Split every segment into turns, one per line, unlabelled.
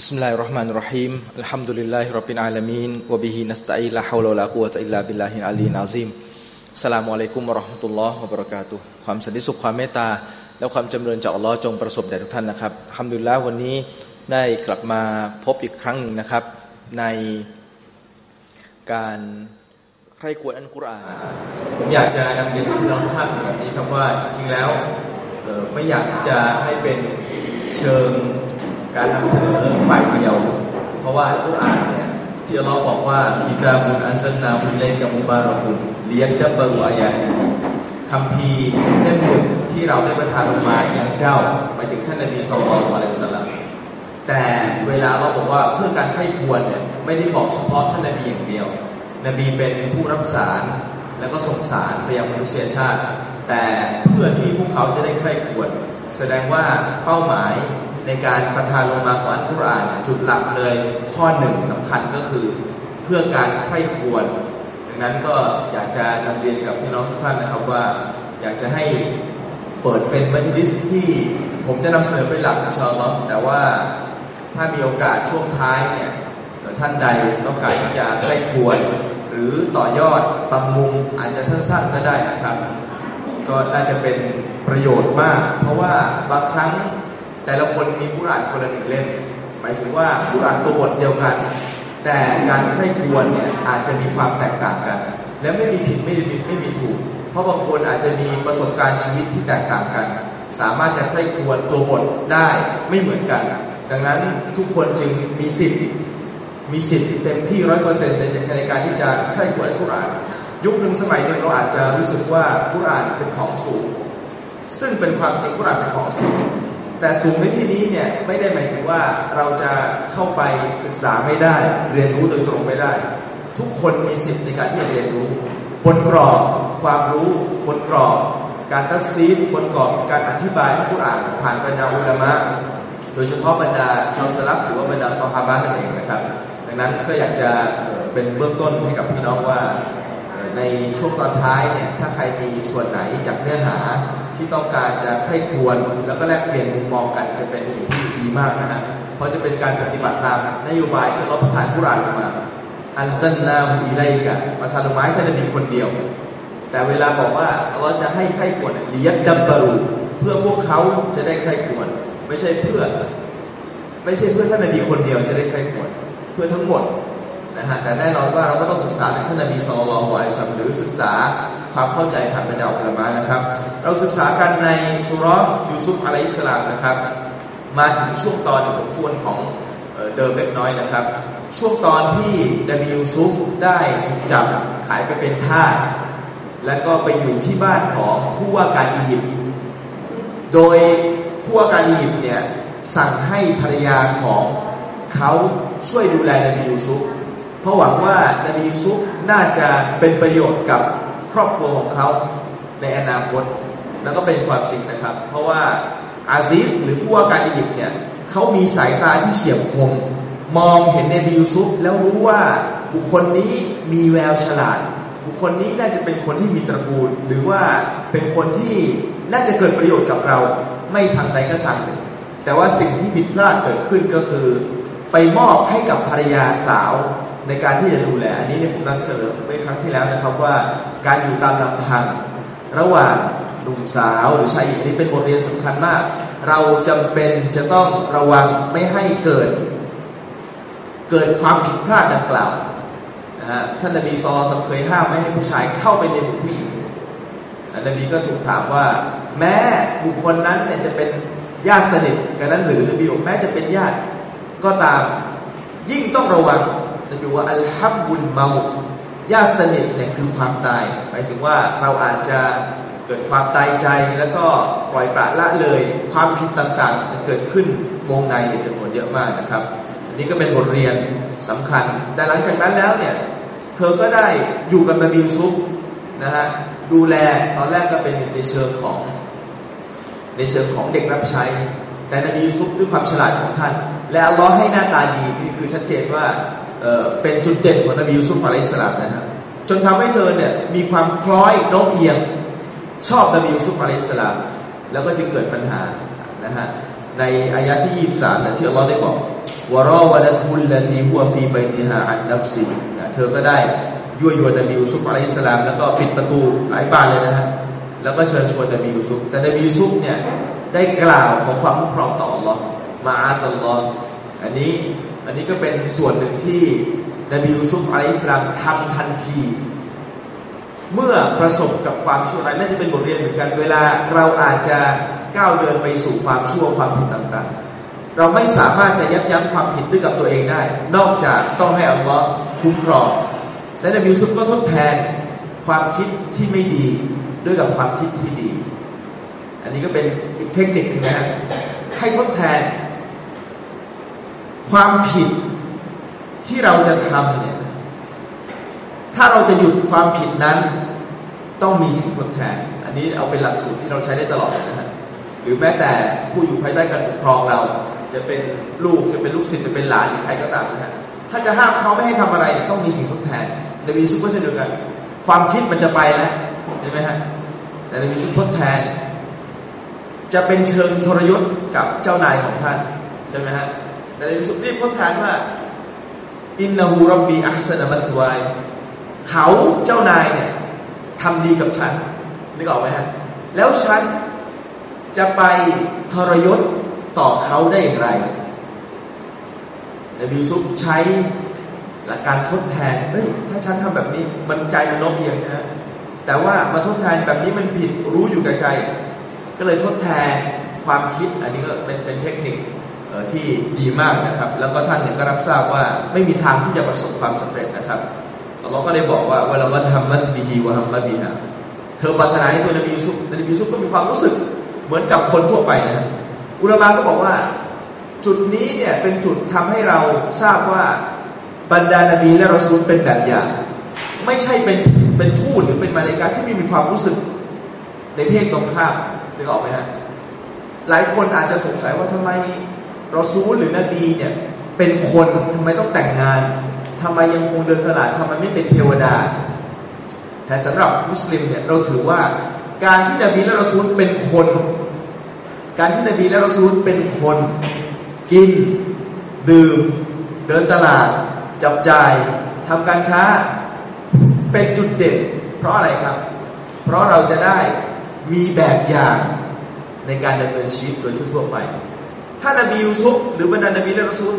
بسم الله الرحمن الرحيم الحمد لله رب العالمين وبه نستعين لا حول ولا قوة إلا بالله العلي العظيم สลามอะลัยกุมรอห์มตุลลอฮ์วะบรักาตุความสันติสุขความเมตตา และความจำเริญจากอัลลอฮ์จงประสบแด่ทุกท่านนะครับทำดุลแล้ววันนี้ได้กลับมาพบอีกครั้งหนึ่งนะครับ ในการใครควรอันกุรอาน
ผมอยากจะนำเรียนพี่น้องท่านแบบนี้ครับว่าจริงแล้วไม่อยากจะให้เป็นเชิง การนำเสนอฝ่ายเดียว เพราะว่าอัลกุรอานเนี่ยที่เราบอกว่าคิตาบุนอันซันนาบุนเลกับมุบารักุนเลี้ยนดับเบิลอายาคำพีเล่มหนึ่งที่เราได้ประทานลงมาอย่างเจ้าไปถึงท่านนบีสุลต่านอะลัยสลัมแต่เวลาเราบอกว่าเพื่อการไข้ควรเนี่ยไม่ได้บอกเฉพาะท่านนบีอย่างเดียว นบีเป็นผู้รับสารแล้วก็ส่งสารไปยังมนุษยชาติ แต่เพื่อที่พวกเขาจะได้ไข้ควร แสดงว่าเป้าหมาย ในการประทานลงมาก่อนทุรานจุดหลักเลยข้อหนึ่งสำคัญก็คือเพื่อการไข้ควรดังนั้นก็อยากจะนำเรียนกับพี่น้องทุกท่านนะครับว่า อยากจะให้เปิดเป็นมัจลิสที่ผมจะนำเสนอเป็นหลักชอลแต่ว่าถ้ามีโอกาสช่วงท้ายเนี่ยท่านใดต้องการที่จะไข้ควร หรือต่อยอดปรับมุงอาจจะสั้นๆก็ได้นะครับ ก็น่าจะเป็นประโยชน์มาก เพราะว่าบางครั้ง แต่ละคนมีกุรานคนละหนึ่งเล่มหมายถึงว่ากุรานตัวบทเดียวกัน แต่การใคร่ควรเนี่ยอาจจะมีความแตกต่างกัน และไม่มีผิดไม่มีไม่มีถูก เพราะบางคนอาจจะมีประสบการณ์ชีวิตที่แตกต่างกัน สามารถจะใคร่ควรตัวบทได้ไม่เหมือนกัน ดังนั้นทุกคนจึงมีสิทธิ์มีสิทธิ์เต็มที่ร้อยเปอร์เซ็นต์ในการที่จะใคร่ควรกุรานยุคหนึ่งสมัยหนึ่งเราอาจจะรู้สึกว่ากุรานเป็นของสูง ซึ่งเป็นความจริงกุรานเป็นของสูง แต่สูงในที่นี้เนี่ยไม่ได้หมายถึงว่าเราจะเข้าไปศึกษาไม่ได้ เรียนรู้โดยตรงไม่ได้ ทุกคนมีสิทธิ์ในการที่จะเรียนรู้บนกรอบความรู้บนกรอบการตักซีดบนกรอบการอธิบายผู้อ่านผ่านบรรดาอุลามะโดยเฉพาะบรรดาชาวสลับหรือว่าบรรดาซอฮาบะนั่นเองนะครับดังนั้นก็อยากจะเป็นเบื้องต้นให้กับพี่น้องว่า ในช่วงตอนท้ายเนี่ยถ้าใครมีส่วนไหนจากเนื้อหา ที่ต้องการจะให้ควรแล้วก็แลกเปลี่ยนมุมมองกันจะเป็นสิ่งที่ดีมากนะฮะเพราะจะเป็นการปฏิบัติตามนโยบายที่เราประทานกุรานมา อันซันนาฮีไลกะประทานลงมาให้ท่านมีคนเดียว แต่เวลาบอกว่าเราจะให้ใครควรเลียดดับบารูเพื่อพวกเขาจะได้ใครควร ไม่ใช่เพื่อ ไม่ใช่เพื่อท่านนบีคนเดียวจะได้ใครควรเพื่อทั้งหมด นะฮะแต่แน่นอนว่าเราก็ต้องศึกษาในท่านนบีสุลต่านละอัลหรือศึกษาความเข้าใจทางบรรดาอุลามะนะครับ เราศึกษากันในสุรยูซุฟอะลัยสลามนะครับ มาถึงช่วงตอนผมทวนของเดิมเล็กน้อยนะครับ ช่วงตอนที่นบียูซุฟได้ถูกจับขายไปเป็นทาสและก็ไปอยู่ที่บ้านของผู้ว่าการอียิปต์โดยผู้ว่าการอียิปต์เนี่ยสั่งให้ภรรยาของเขาช่วยดูแลนบียูซุฟ เพราะหวังว่านบียูซุฟน่าจะเป็นประโยชน์กับครอบครัวของเขาในอนาคต แล้วก็เป็นความจริงนะครับ เพราะว่าอาซิสหรือผู้ว่าการอียิปต์เนี่ยเขามีสายตาที่เฉียบคม มองเห็นนบียูซุฟแล้วรู้ว่าบุคคลนี้มีแววฉลาด บุคคลนี้น่าจะเป็นคนที่มีตระกูล หรือว่าเป็นคนที่น่าจะเกิดประโยชน์กับเรา ไม่ทางใดก็ทางหนึ่ง แต่ว่าสิ่งที่ผิดพลาดเกิดขึ้นก็คือ ไปมอบให้กับภรรยาสาว ในการที่จะดูแลอันนี้เนี่ยผมนำเสนอไปครั้งที่แล้วนะครับว่าการอยู่ตามลำพังระหว่างหนุ่มสาวหรือชายหญิงนี่เป็นบทเรียนสำคัญมาก เราจำเป็นจะต้องระวังไม่ให้เกิด เกิดความผิดพลาดดังกล่าวนะฮะท่านนบีซอสเคยห้ามไม่ให้ผู้ชายเข้าไปในหมู่ผู้หญิงนบีก็ถูกถามว่า แม้บุคคลนั้นเนี่ยจะเป็นญาติสนิทกันนั้นหรือนบีบอกแม้จะเป็นญาติก็ตามยิ่งต้องระวัง จะดูว่าอัลฮับบุลมาญาติสนิทเนี่ยคือความตายหมายถึงว่าเราอาจจะเกิดความตายใจแล้วก็ปล่อยปละละเลย ความผิดต่างๆเกิดขึ้นวงในจำนวนเยอะมากนะครับ อันนี้ก็เป็นบทเรียนสำคัญ แต่หลังจากนั้นแล้วเนี่ยเธอก็ได้อยู่กับนบีซุฟนะฮะดูแลตอนแรกก็เป็นในเชิงของในเชิงของเด็กรับใช้ แต่นบีซุฟด้วยความฉลาดของท่าน และอัลลอฮ์ให้หน้าตาดีนี่คือชัดเจนว่า เป็นจุดเด่นของนบียูซุฟอะลัยสลามนะครับจนทำให้เธอเนี่ยมีความคล้อยโน้มเอียงชอบนบียูซุฟอะลัยสลามแล้วก็จึงเกิดปัญหานะฮะในอายะที่ยี่สามนะที่อัลลอฮ์ได้บอกوراودته التي هو في بيتها عن نفسهเธอก็ได้ยั่วยวนนบียูซุฟอะลัยฮิสสลามแล้วก็ปิดประตูหลายบานเลยนะฮะแล้วก็เชิญชวนนบียูซุฟแต่นบียูซุฟเนี่ยได้กล่าวขอความคุ้มครองต่ออัลลอฮ์มาอาตัลลอฮ์อันนี้ อันนี้ก็เป็นส่วนหนึ่งที่นบียูซุฟอะลัยฮิสลามทำทันที เมื่อประสบกับความชั่วร้ายน่าจะเป็นบทเรียนเหมือนกัน เวลาเราอาจจะก้าวเดินไปสู่ความชั่วความผิดต่างๆ เราไม่สามารถจะยับยั้งความผิดด้วยกับตัวเองได้ นอกจากต้องให้อัลลอฮ์คุ้มครอง และนบียูซุฟก็ทดแทนความคิดที่ไม่ดีด้วยกับความคิดที่ดี อันนี้ก็เป็นอีกเทคนิคนึงนะฮะให้ทดแทน ความผิดที่เราจะทำเนี่ย ถ้าเราจะหยุดความผิดนั้น ต้องมีสิ่งทดแทน อันนี้เอาเป็นหลักสูตรที่เราใช้ได้ตลอดนะฮะหรือแม้แต่ผู้อยู่ภายใต้การปกครองเรา จะเป็นลูกจะเป็นลูกศิษย์จะเป็นหลานหรือใครก็ตามนะฮะถ้าจะห้ามเขาไม่ให้ทำอะไรเนี่ยต้องมีสิ่งทดแทนในวีซุปก็เช่นเดียวกัน ความคิดมันจะไปแล้วใช่ไหมฮะแต่ในวีซุปทดแทน จะเป็นเชิงทรยศกับเจ้านายของท่านใช่ไหมฮะ นวีซุปรีบทดแทนว่าอินนาฮูรับบีอัลสนามัตวายเขาเจ้านายเนี่ยทำดีกับฉันนึกออกไหมฮะแล้วฉันจะไปทรยศต่อเขาได้อย่างไรนบียูซุปใช้หลักการทดแทนเฮ้ยถ้าฉันทำแบบนี้มันใจมันโน้มเอียงนะแต่ว่ามาทดแทนแบบนี้มันผิดรู้อยู่กับใจ ก็เลยทดแทนความคิดอันนี้ก็เป็นเป็นเทคนิค ที่ดีมากนะครับ แล้วก็ท่านเนี่ยก็รับทราบว่าไม่มีทางที่จะประสบความสำเร็จนะครับเราก็ได้บอกว่าเวลาวัทำมัตบิฮีวะฮัมมับีฮะเธอปรารถนาให้ตัวนบียูซุปนบียูซุปก็มีความรู้สึกเหมือนกับคนทั่วไปนะอุลามะก็บอกว่า จุดนี้เนี่ยเป็นจุดทำให้เราทราบว่าบรรดานบีและรอซูลเป็นแบบอย่าง ไม่ใช่เป็นเป็นทูตหรือเป็นมาเลกาที่ไม่มีความรู้สึกในเพศตรงข้ามนึกออกไหมฮะหลายคนอาจจะสงสัยว่าทำไม รอซูลหรือนบีเนี่ยเป็นคนทำไมต้องแต่งงานทำไมยังคงเดินตลาดทำไมไม่เป็นเทวดา แต่สำหรับมุสลิมเนี่ยเราถือว่าการที่นบีและรอซูลเป็นคน การที่นบีและรอซูลเป็นคน กิน ดื่ม เดินตลาด จับจ่ายทำการค้า เป็นจุดเด่นเพราะอะไรครับ เพราะเราจะได้มีแบบอย่างในการดำเนินชีวิตโดยทั่วไป ถ้านบียูซุฟหรือบรรดานบีและรอซูล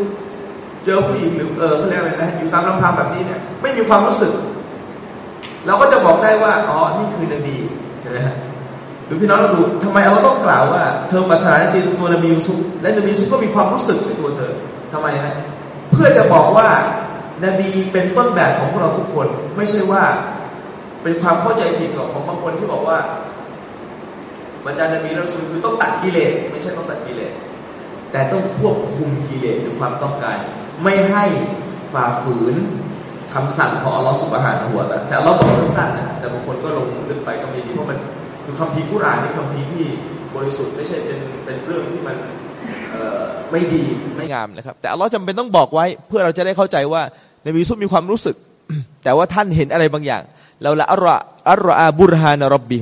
เจอผู้หญิงหรือเออเขาเรียกอะไรนะอยู่ตามลำพังแบบนี้เนี่ยไม่มีความรู้สึก เราก็จะบอกได้ว่าอ๋อนี่คือนบีใช่ไหมฮะหรือพี่น้องเราดูทำไมเราต้องกล่าวว่า เธอปรารถนาในตัวนบียูซุฟและนบียูซุฟก็มีความรู้สึกในตัวเธอทำไมฮะเพื่อจะบอกว่านบีเป็นต้นแบบของพวกเราทุกคน ไม่ใช่ว่าเป็นความเข้าใจผิดของบางคนที่บอกว่าบรรดานบีเราสุลคือต้องตัดกิเลสไม่ใช่ต้องตัดกิเลส แต่ต้องควบคุมกิเลสหรือความต้องการ ไม่ให้ฝ่าฝืนคำสั่งของอัลลอฮฺสุบฮานะหัวแต่อัลลอฮฺบอกสั้นๆนะแต่บางคนก็ลงลึกไปก็มีดีเพราะมันคือคำพีกุรานนี่คำพีที่บริสุทธิ์ไม่ใช่เป็นเป็นเรื่องที่มันไม่ดี
ไม่งามนะครับ แต่อัลลอฮฺจำเป็นต้องบอกไว้เพื่อเราจะได้เข้าใจว่าในวีซุมีความรู้สึก แต่ว่าท่านเห็นอะไรบางอย่างเราละอัลลอฮฺอัลลอฮฺบุรฮานรบบี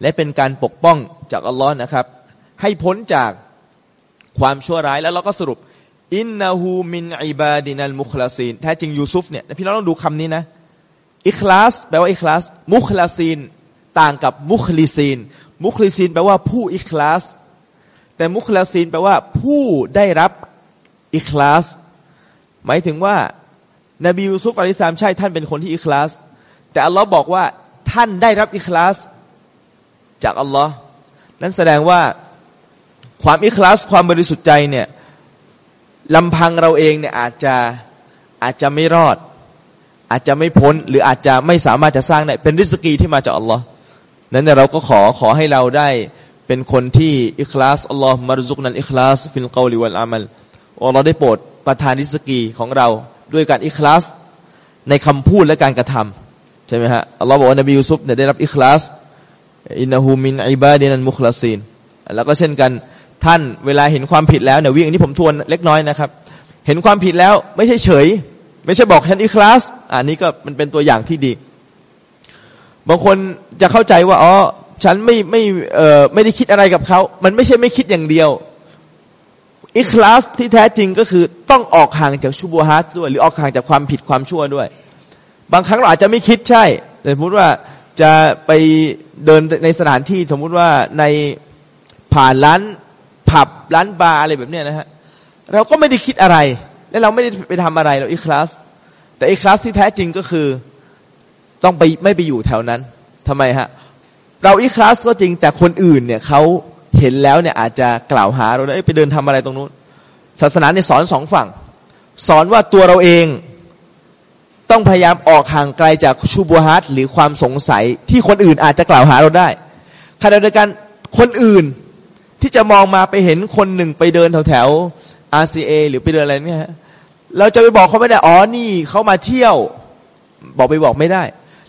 และเป็นการปกป้องจากอัลลอฮ์นะครับ ให้พ้นจาก ความชั่วร้ายแล้วเราก็สรุปإنه من عبادنا المخلصينแท้จริงยูซุฟเนี่ยพี่น้องต้องดูคำนี้นะอิคลาสแปลว่าอิคลาสมุคลาซีนต่างกับมุคลิซีน มุคลิซีนแปลว่าผู้อิคลาส แต่มุคลาซีนแปลว่าผู้ได้รับอิคลาส หมายถึงว่านบียูซุฟอะลัยสามใช่ท่านเป็นคนที่อิคลาส แต่อัลลอฮ์บอกว่าท่านได้รับอิคลาส จากอัลลอฮ์นั้นแสดงว่า ความอิคลาสความบริสุทธิ์ใจเนี่ยลำพังเราเองเนี่ยอาจจะอาจจะไม่รอด อาจจะไม่พ้น หรืออาจจะไม่สามารถจะสร้างได้เป็นริสกีที่มาจากอัลลอฮ์นั้นเราก็ขอขอให้เราได้เป็นคนที่อิคลาสاللهم ارزقنا الإخلاص في القول والعملอัลลอฮ์ได้โปรดประทานริสกีของเราด้วยการอิคลาสในคำพูดและการกระทำใช่ไหมฮะอัลลอฮ์บอกว่านบียูซุฟเนี่ยได้รับอิคลาสإنه من عبادنا المخلصينแล้วก็เช่นกัน ท่านเวลาเห็นความผิดแล้วเนี่ยวิ่งนี้ผมทวนเล็กน้อยนะครับ เห็นความผิดแล้วไม่ใช่เฉย ไม่ใช่บอกฉันอิคลาสอันนี้ก็มันเป็นตัวอย่างที่ดี บางคนจะเข้าใจว่าอ๋อฉันไม่ไม่เอ่อไม่ได้คิดอะไรกับเขา มันไม่ใช่ไม่คิดอย่างเดียวอิคลาสที่แท้จริงก็คือต้องออกห่างจากชูบูฮัตด้วย หรือออกห่างจากความผิดความชั่วด้วย บางครั้งเราอาจจะไม่คิดใช่ แต่สมมติว่าจะไปเดินในสถานที่สมมุติว่าในผ่านร้าน ผับร้านบาร์อะไรแบบเนี้ยนะฮะเราก็ไม่ได้คิดอะไร และเราไม่ได้ไปทำอะไรเราอิคลาสแต่อิคลาสที่แท้จริงก็คือต้องไปไม่ไปอยู่แถวนั้นทำไมฮะเราอิคลาสก็จริงแต่คนอื่นเนี่ยเขาเห็นแล้วเนี่ยอาจจะกล่าวหาเราได้ไปเดินทำอะไรตรงนู้น ศาสนาเนี่ยสอนสองฝั่ง สอนว่าตัวเราเองต้องพยายามออกห่างไกลจากชูบูฮัตหรือความสงสัยที่คนอื่นอาจจะกล่าวหาเราได้ขณะเดียวกันคนอื่น ที่จะมองมาไปเห็นคนหนึ่งไปเดินแถวแถว RCA หรือไปเดินอะไรเนี่ยเราจะไปบอกเขาไม่ได้อ๋อนี่เขามาเที่ยว บอกไปบอกไม่ได้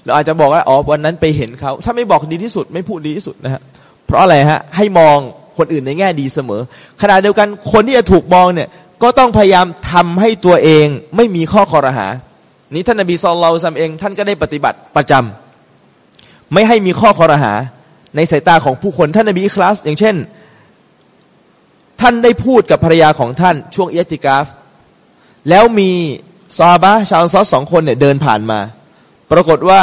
เราอาจจะบอกว่าอ๋อวันนั้นไปเห็นเขาถ้าไม่บอกดีที่สุด ไม่พูดดีที่สุดนะฮะเพราะอะไรฮะ ให้มองคนอื่นในแง่ดีเสมอขณะเดียวกันคนที่จะถูกมองเนี่ย ก็ต้องพยายามทำให้ตัวเองไม่มีข้อคอรหา นี้ท่านนบีซอลเราซัมเอง ท่านก็ได้ปฏิบัติประจำไม่ให้มีข้อคอรหา ในสายตาของผู้คนท่านนบีอิคลาส อย่างเช่น ท่านได้พูดกับภรรยาของท่านช่วงเอติกาฟ แล้วมีซาบะชาวซอสสองคนเนี่ยเดินผ่านมา ปรากฏว่า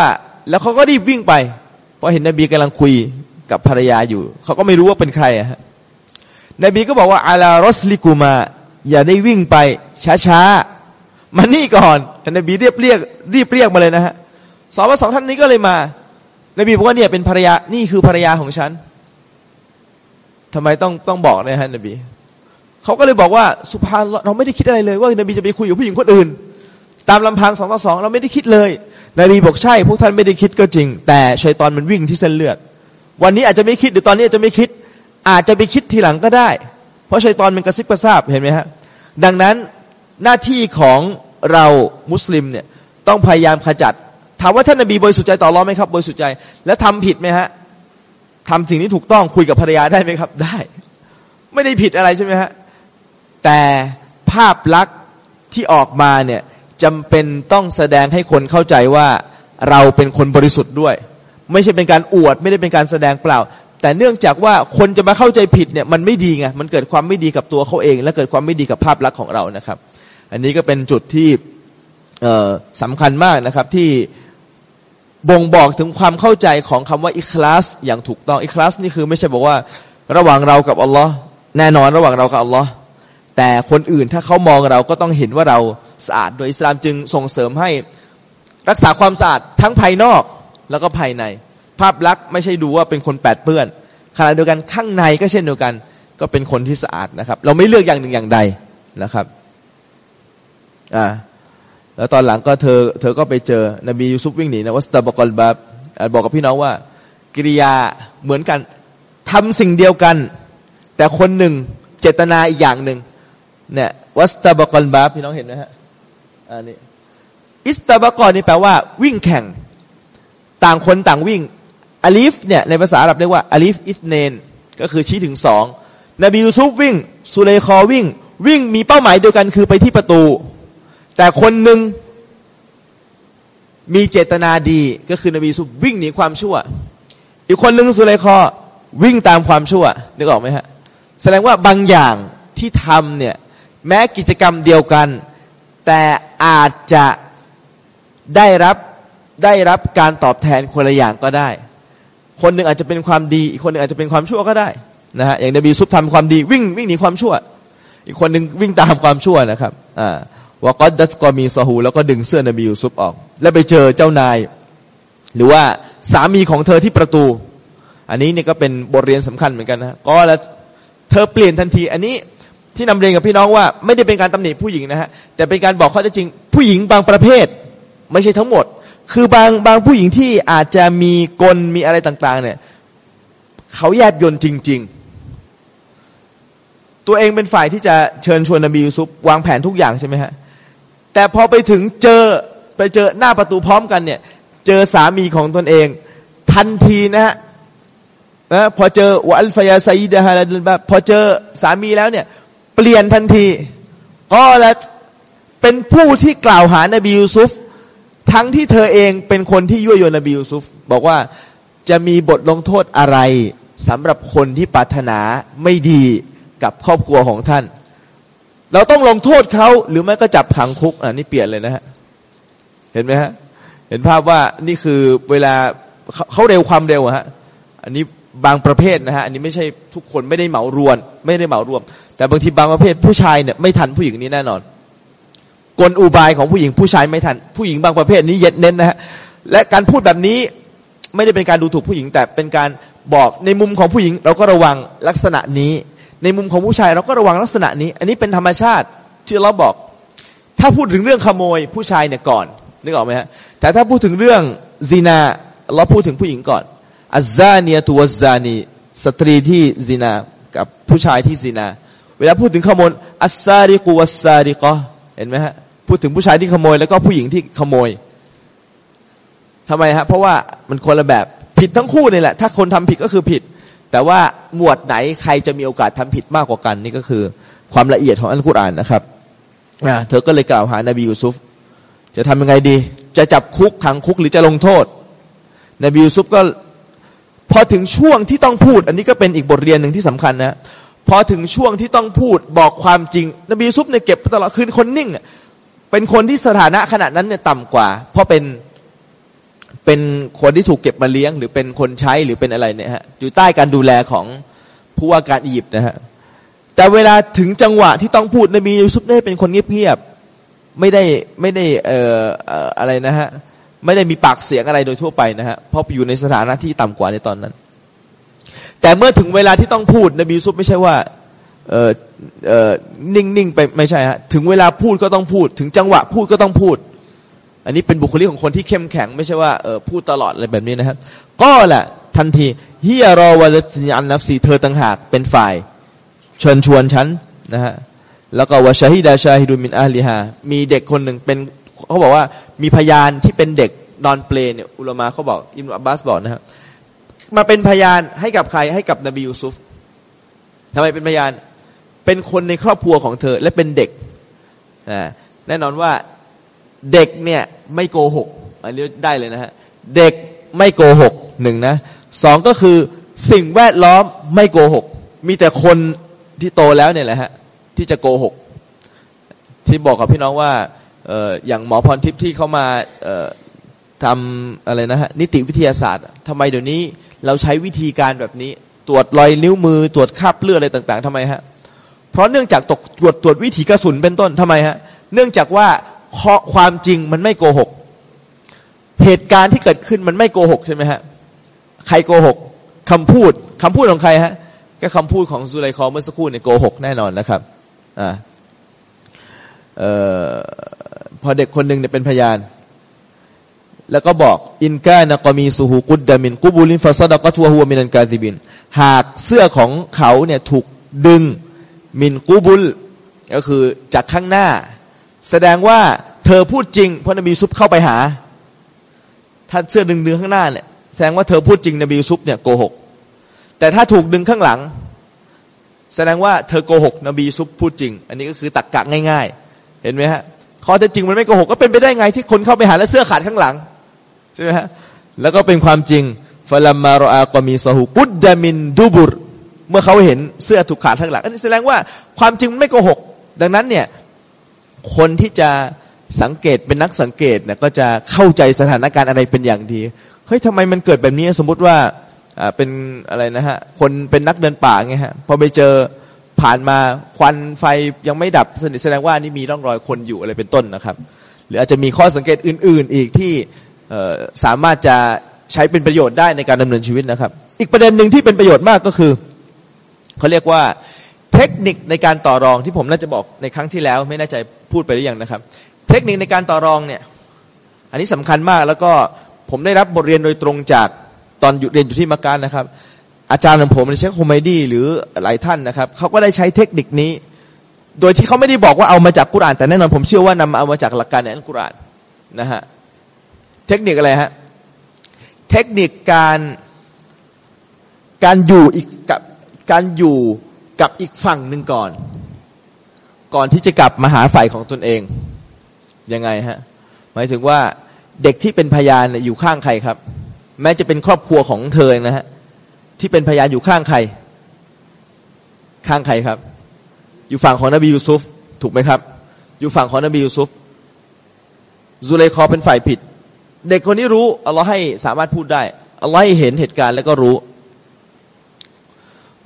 แล้วเขาก็รีบวิ่งไป เพราะเห็นนบีกำลังคุยกับภรรยาอยู่ เขาก็ไม่รู้ว่าเป็นใครอะฮะนบีก็บอกว่าอาลารอสลิกูมา อย่าได้วิ่งไป ช้าๆมานี่ก่อนนบีเรียบเรียกรีบเรียกมาเลยนะฮะสองว่าสองท่านนี้ก็เลยมา นบีบอกว่าเนี่ยเป็นภรรยานี่คือภรรยาของฉัน ทำไมต้องต้องบอกนะฮะนบีเขาก็เลยบอกว่าสุภาเราไม่ได้คิดอะไรเลย ว่านบีจะไปคุยกับผู้หญิงคนอื่น ตามลำพังสองต่อสองเราไม่ได้คิดเลยนบีบอกใช่พวกท่านไม่ได้คิดก็จริง แต่ชัยตอนมันวิ่งที่เส้นเลือด วันนี้อาจจะไม่คิดหรือตอนนี้อาจจะไม่คิด อาจจะไปคิดทีหลังก็ได้ เพราะชัยตอนมันกระซิบกระซาบเห็นไหมฮะดังนั้นหน้าที่ของเรามุสลิมเนี่ยต้องพยายามขจัด ถามว่าท่านนบีบริสุทธิ์ใจต่อรอไหมครับบริสุทธิ์ใจ แล้วทำผิดไหมฮะ ทำสิ่งที่ถูกต้องคุยกับภรรยาได้ไหมครับ ได้ ไม่ได้ผิดอะไรใช่ไหมฮะแต่ภาพลักษณ์ที่ออกมาเนี่ยจำเป็นต้องแสดงให้คนเข้าใจว่าเราเป็นคนบริสุทธิ์ด้วย ไม่ใช่เป็นการอวด ไม่ได้เป็นการแสดงเปล่า แต่เนื่องจากว่าคนจะมาเข้าใจผิดเนี่ยมันไม่ดีไงมันเกิดความไม่ดีกับตัวเขาเอง และเกิดความไม่ดีกับภาพลักษณ์ของเรานะครับ อันนี้ก็เป็นจุดที่สำคัญมากนะครับที่ บ่งบอกถึงความเข้าใจของคำว่าอิคลาสอย่างถูกต้องอิคลาสนี่คือไม่ใช่บอกว่า ระหว่างเรากับอัลลอฮ์แน่นอนระหว่างเรากับอัลลอฮ์แต่คนอื่นถ้าเขามองเราก็ต้องเห็นว่าเราสะอาด โดยอิสลามจึงส่งเสริมให้รักษาความสะอาดทั้งภายนอกแล้วก็ภายใน ภาพลักษณ์ไม่ใช่ดูว่าเป็นคนแปดเปื้อนขณะเดียวกันข้างในก็เช่นเดียวกัน ก็เป็นคนที่สะอาดนะครับ เราไม่เลือกอย่างหนึ่งอย่างใดนะครับอ่า แล้วตอนหลังก็เธอเธอก็ไปเจอนบียูซุฟวิ่งหนีนะวัสตาบกอลบาบบอกกับพี่น้องว่า กิริยาเหมือนกันทำสิ่งเดียวกัน แต่คนหนึ่งเจตนาอีกอย่างหนึ่งเนี่ยواستبقا البابพี่น้องเห็นไหมฮะอันนี้استبقا นี่แปลว่า วิ่งแข่ง ต่างคนต่างวิ่งอาลีฟเนี่ยในภาษาอาหรับเรียกว่าألف الاثنينก็คือชี้ถึงสองนบียูซุฟวิ่งสุเลคอวิ่ง วิ่งมีเป้าหมายเดียวกันคือไปที่ประตู แต่คนหนึ่งมีเจตนาดีก็คือนบีสุบวิ่งหนีความชั่ว อีกคนหนึ่งสุเลคอวิ่งตามความชั่วนึกออกไหมฮะแสดงว่าบางอย่างที่ทำเนี่ยแม้กิจกรรมเดียวกัน แต่อาจจะได้รับได้รับการตอบแทนคนละอย่างก็ได้ คนหนึ่งอาจจะเป็นความดี อีกคนหนึ่งอาจจะเป็นความชั่วก็ได้นะฮะอย่างนบีซุบทำความดีวิ่งวิ่งหนีความชั่ว อีกคนหนึ่งวิ่งตามความชั่วนะครับอ่า วกอดัสกอมีซาหูแล้วก็ดึงเสื้อนบียูซุปออก แล้วไปเจอเจ้านาย หรือว่าสามีของเธอที่ประตู อันนี้นี่ก็เป็นบทเรียนสำคัญเหมือนกันนะก็แล้วเธอเปลี่ยนทันที อันนี้ที่นำเรียนกับพี่น้องว่าไม่ได้เป็นการตำหนิผู้หญิงนะฮะแต่เป็นการบอกข้อเท็จจริง ผู้หญิงบางประเภท ไม่ใช่ทั้งหมด คือบางบางผู้หญิงที่อาจจะมีกลมีอะไรต่าง ๆ เนี่ยเขาแยบยนจริง ๆ ตัวเองเป็นฝ่ายที่จะเชิญชวนนบียูซุปวางแผนทุกอย่างใช่ไหมฮะ แต่พอไปถึงเจอไปเจอหน้าประตูพร้อมกันเนี่ย เจอสามีของตนเอง ทันทีนะฮะนะพอเจอวัลฟยาไซดะฮะแบบพอเจอสามีแล้วเนี่ย เปลี่ยนทันทีก็แล้วเป็นผู้ที่กล่าวหานบียูซุฟ ทั้งที่เธอเองเป็นคนที่ยั่วยวนนบียูซุฟ บอกว่าจะมีบทลงโทษอะไรสำหรับคนที่ปรารถนาไม่ดีกับครอบครัวของท่าน
เราต้องลงโทษเขาหรือไม่ก็จับขังคุกอ่านี่เปลี่ยนเลยนะฮะเห็นไหมฮะเห็นภาพว่านี่คือเวลาเขาเร็วความเร็วฮะอันนี้บางประเภทนะฮะอันนี้ไม่ใช่ทุกคนไม่ได้เหมารวนไม่ได้เหมารวม แต่บางทีบางประเภทผู้ชายเนี่ยไม่ทันผู้หญิงนี้แน่นอน กลอุบายของผู้หญิงผู้ชายไม่ทัน ผู้หญิงบางประเภทนี้เย็ดเน้นนะฮะและการพูดแบบนี้ไม่ได้เป็นการดูถูกผู้หญิง แต่เป็นการบอกในมุมของผู้หญิงเราก็ระวังลักษณะนี้ ในมุมของผู้ชายเราก็ระวังลักษณะนี้ อันนี้เป็นธรรมชาติที่เราบอก ถ้าพูดถึงเรื่องขโมยผู้ชายเนี่ยก่อนนึกออกไหมฮะแต่ถ้าพูดถึงเรื่องซีนาเราพูดถึงผู้หญิงก่อนอัซาเนียตัวซานีสตรีที่ซีนากับผู้ชายที่ซีนา เวลาพูดถึงขโมยอัสซาริกุวัสซาริกอเห็นไหมฮะพูดถึงผู้ชายที่ขโมย แล้วก็ผู้หญิงที่ขโมยทำไมฮะเพราะว่ามันคนละแบบผิดทั้งคู่นี่แหละ ถ้าคนทำผิดก็คือผิด แต่ว่าหมวดไหนใครจะมีโอกาสทำผิดมากกว่ากันนี่ก็คือ ความละเอียดของอัลกุรอานนะครับเธอก็เลยกล่าวหานบียูซุฟ จะทำยังไงดี จะจับคุกขังคุกหรือจะลงโทษ นบียูซุฟก็พอถึงช่วงที่ต้องพูด อันนี้ก็เป็นอีกบทเรียนหนึ่งที่สำคัญนะพอถึงช่วงที่ต้องพูดบอกความจริง นบียูซุฟเนี่ยเก็บตลอดคืนคนนิ่ง เป็นคนที่สถานะขณะนั้นเนี่ยต่ำกว่า เพราะเป็น เป็นคนที่ถูกเก็บมาเลี้ยง หรือเป็นคนใช้หรือเป็นอะไรเนี่ยฮะอยู่ใต้การดูแลของผู้ว่าการอียิปต์นะฮะแต่เวลาถึงจังหวะที่ต้องพูดนบียูซุฟเนี่ยเป็นคนเงียบๆไม่ได้ไม่ได้เอ่ออะไรนะฮะไม่ได้มีปากเสียงอะไรโดยทั่วไปนะฮะเพราะอยู่ในสถานะที่ต่ำกว่าในตอนนั้น แต่เมื่อถึงเวลาที่ต้องพูดนบียูซุฟไม่ใช่ว่าเออเออนิ่งๆไปไม่ใช่ฮะถึงเวลาพูดก็ต้องพูด ถึงจังหวะพูดก็ต้องพูด อันนี้เป็นบุคลิกของคนที่เข้มแข็ง ไม่ใช่ว่าเออพูดตลอดอะไรแบบนี้นะครับ ก็แหละทันทีฮิยารอวาลติอันนับสีเธอต่างหากเป็นฝ่าย เชิญชวนฉันนะฮะแล้วก็วะชาฮิดาชาฮิดุมินอาลีฮามีเด็กคนหนึ่งเป็นเขาบอกว่ามีพยานที่เป็นเด็กนอนเปลเนี่ยอุลมาเขาบอกอิมรุอับบาสบอกนะครับมาเป็นพยานให้กับใครให้กับนบียูซุฟทำไมเป็นพยานเป็นคนในครอบครัวของเธอและเป็นเด็กแน่นอนว่า เด็กเนี่ยไม่โกหกอันนี้ได้เลยนะฮะเด็กไม่โกหกหนึ่งนะสองก็คือสิ่งแวดล้อมไม่โกหก มีแต่คนที่โตแล้วเนี่ยแหละฮะที่จะโกหก ที่บอกกับพี่น้องว่าเอออย่างหมอพรทิพย์ที่เขามาเออทำอะไรนะฮะนิติวิทยาศาสตร์ทำไมเดี๋ยวนี้เราใช้วิธีการแบบนี้ ตรวจรอยนิ้วมือ ตรวจคราบเลือดอะไรต่าง ๆทำไมฮะเพราะเนื่องจากตกตรวจตรวจวิถีกระสุนเป็นต้นทำไมฮะเนื่องจากว่า ความจริงมันไม่โกหก เหตุการณ์ที่เกิดขึ้นมันไม่โกหกใช่ไหมฮะ ใครโกหกคำพูดคำพูดของใครฮะ ก็คำพูดของซุไลคอเมื่อสักครู่เนี่ยโกหกแน่นอนนะครับ อ่าเอ่อพอเด็กคนหนึ่งเนี่ยเป็นพยาน แล้วก็บอกอินกานะกมีสุหูกุดดามินกุบุลินฟาซดะก็ทัวหัวมินันกาติบิน หากเสื้อของเขาเนี่ยถูกดึงมินกุบุล ก็คือจากข้างหน้า แสดงว่าเธอพูดจริงเพราะนบีซุปเข้าไปหา ถ้าเสื้อดึงดึงข้างหน้าเนี่ยแสดงว่าเธอพูดจริงนบีซุปเนี่ยโกหก แต่ถ้าถูกดึงข้างหลัง แสดงว่าเธอโกหก นบีซุปพูดจริง อันนี้ก็คือตักกะง่าย ๆ เห็นไหมฮะข้อเท็จจริงมันไม่โกหกก็เป็นไปได้ไงที่คนเข้าไปหาแล้วเสื้อขาดข้างหลังใช่ไหมฮะแล้วก็เป็นความจริงฟลัมมารออากมีสหูกุดดามินดูบุรเมื่อเขาเห็นเสื้อถูกขาดข้างหลังอันนี้แสดงว่าความจริงไม่โกหก ดังนั้นเนี่ย คนที่จะสังเกตเป็นนักสังเกตเนี่ยก็จะเข้าใจสถานการณ์อะไรเป็นอย่างดีเฮ้ยทำไมมันเกิดแบบนี้สมมติว่าเป็นอะไรนะฮะคนเป็นนักเดินป่าไงฮะพอไปเจอผ่านมาควันไฟยังไม่ดับสนิทแสดงว่านี่มีร่องรอยคนอยู่อะไรเป็นต้นนะครับ หรืออาจจะมีข้อสังเกตอื่น ๆ อีกที่สามารถจะใช้เป็นประโยชน์ได้ในการดำเนินชีวิตนะครับ อีกประเด็นหนึ่งที่เป็นประโยชน์มากก็คือเขาเรียกว่า เทคนิคในการต่อรองที่ผมน่าจะบอกในครั้งที่แล้ว ไม่แน่ใจพูดไปหรือยังนะครับ เทคนิคในการต่อรองเนี่ย อันนี้สำคัญมากแล้วก็ผมได้รับบทเรียนโดยตรงจากตอนอยู่เรียนอยู่ที่มักกะนะครับ อาจารย์ของผมในเชคโฮมดี้หรือหลายท่านนะครับเขาก็ได้ใช้เทคนิคนี้ โดยที่เขาไม่ได้บอกว่าเอามาจากกุราน แต่แน่นอนผมเชื่อว่านำเอามาจากหลักการในอัลกุรานนะฮะเทคนิคอะไรฮะเทคนิคการการอยู่อีกกับการอยู่ กับอีกฝั่งหนึ่งก่อน ก่อนที่จะกลับมาหาฝ่ายของตนเอง ยังไงฮะ หมายถึงว่าเด็กที่เป็นพยานอยู่ข้างใครครับ แม้จะเป็นครอบครัวของเธอนะฮะที่เป็นพยานอยู่ข้างใคร ข้างใครครับ อยู่ฝั่งของนบียูซุฟถูกไหมครับ อยู่ฝั่งของนบียูซุฟซุเลคอเป็นฝ่ายผิด เด็กคนนี้รู้อัลลอฮ์ให้สามารถพูดได้อัลลอฮ์ให้เห็นเหตุการณ์แล้วก็รู้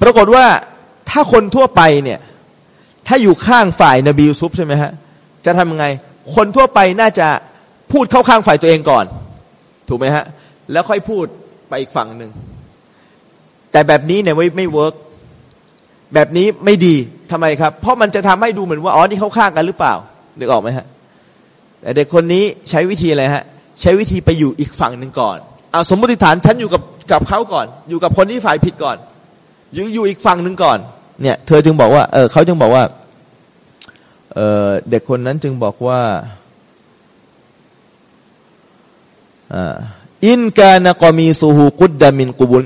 ปรากฏว่า ถ้าคนทั่วไปเนี่ย ถ้าอยู่ข้างฝ่ายนบียูซุฟใช่ไหมฮะ จะทำยังไง คนทั่วไปน่าจะพูดเข้าข้างฝ่ายตัวเองก่อน ถูกไหมฮะ แล้วค่อยพูดไปอีกฝั่งหนึ่ง แต่แบบนี้เนี่ยไม่ไม่ work แบบนี้ไม่ดีทำไมครับ เพราะมันจะทำให้ดูเหมือนว่า อ๋อ นี่เข้าข้างกันหรือเปล่านึกออกไหมฮะ แต่เด็กคนนี้ใช้วิธีอะไรฮะ ใช้วิธีไปอยู่อีกฝั่งหนึ่งก่อน เอาสมมติฐานฉันอยู่กับกับเขาก่อน อยู่กับคนที่ฝ่ายผิดก่อนอยู่อยู่อีกฝั่งหนึ่งก่อน เนี่ยเธอจึงบอกว่า เออเขาจึงบอกว่า เออเด็กคนนั้นจึงบอกว่าอินกานกอมีซูฮูกุดดามินกุบุล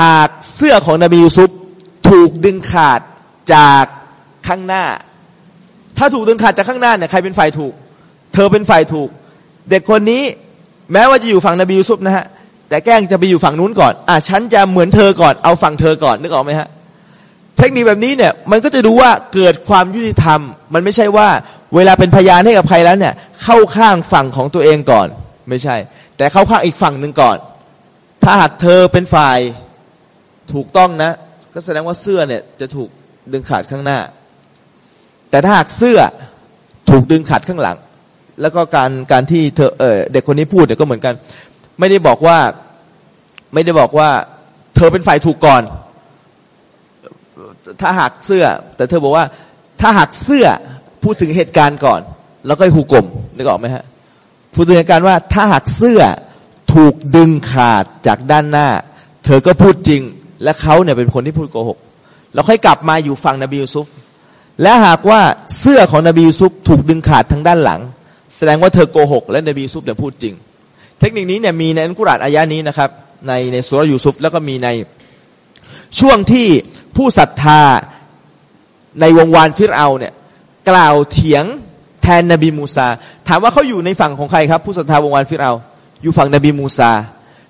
หากเสื้อของนบียูซุฟถูกดึงขาดจากข้างหน้า ถ้าถูกดึงขาดจากข้างหน้าเนี่ยใครเป็นฝ่ายถูก เธอเป็นฝ่ายถูก เด็กคนนี้แม้ว่าจะอยู่ฝั่งนบียูซุฟนะฮะแต่แกล้งจะไปอยู่ฝั่งนู้นก่อน อะฉันจะเหมือนเธอก่อน เอาฝั่งเธอก่อนนึกออกไหมฮะ ทคนิคแบบนี้เนี่ยมันก็จะดูว่าเกิดความยุติธรรม มันไม่ใช่ว่าเวลาเป็นพยานให้กับใครแล้วเนี่ย เข้าข้างฝั่งของตัวเองก่อน ไม่ใช่ แต่เข้าข้างอีกฝั่งหนึ่งก่อน ถ้าหากเธอเป็นฝ่ายถูกต้องนะ ก็แสดงว่าเสื้อเนี่ยจะถูกดึงขาดข้างหน้า แต่ถ้าหากเสื้อถูกดึงขาดข้างหลัง แล้วก็การการที่เธอเออเด็กคนนี้พูดเนี่ยก็เหมือนกัน ไม่ได้บอกว่าไม่ได้บอกว่า เธอเป็นฝ่ายถูกก่อน ถ้าหากเสื้อ แต่เธอบอกว่า ถ้าหากเสื้อพูดถึงเหตุการณ์ก่อน แล้วก็หูกลมนึกออกไหมฮะพูดถึงเหตุการณ์ว่า ถ้าหากเสื้อถูกดึงขาดจากด้านหน้า เธอก็พูดจริง และเขาเนี่ยเป็นคนที่พูดโกหกแล้วค่อยกลับมาอยู่ฝั่งนบียูซุฟและหากว่าเสื้อของนบียูซุฟถูกดึงขาดทางด้านหลัง แสดงว่าเธอโกหกและนบียูซุฟเนี่ยพูดจริง เทคนิคนี้เนี่ยมีในอัลกุรอานอายะนี้นะครับ ในในสุรยูซุฟแล้วก็มีในช่วงที่ ผู้ศรัทธาในวงวานฟิรเอาเนี่ยกล่าวเถียงแทนนบีมูซา ถามว่าเขาอยู่ในฝั่งของใครครับ ผู้ศรัทธาวงศ์วานฟิรเอาน์อยู่ฝั่งนบีมูซา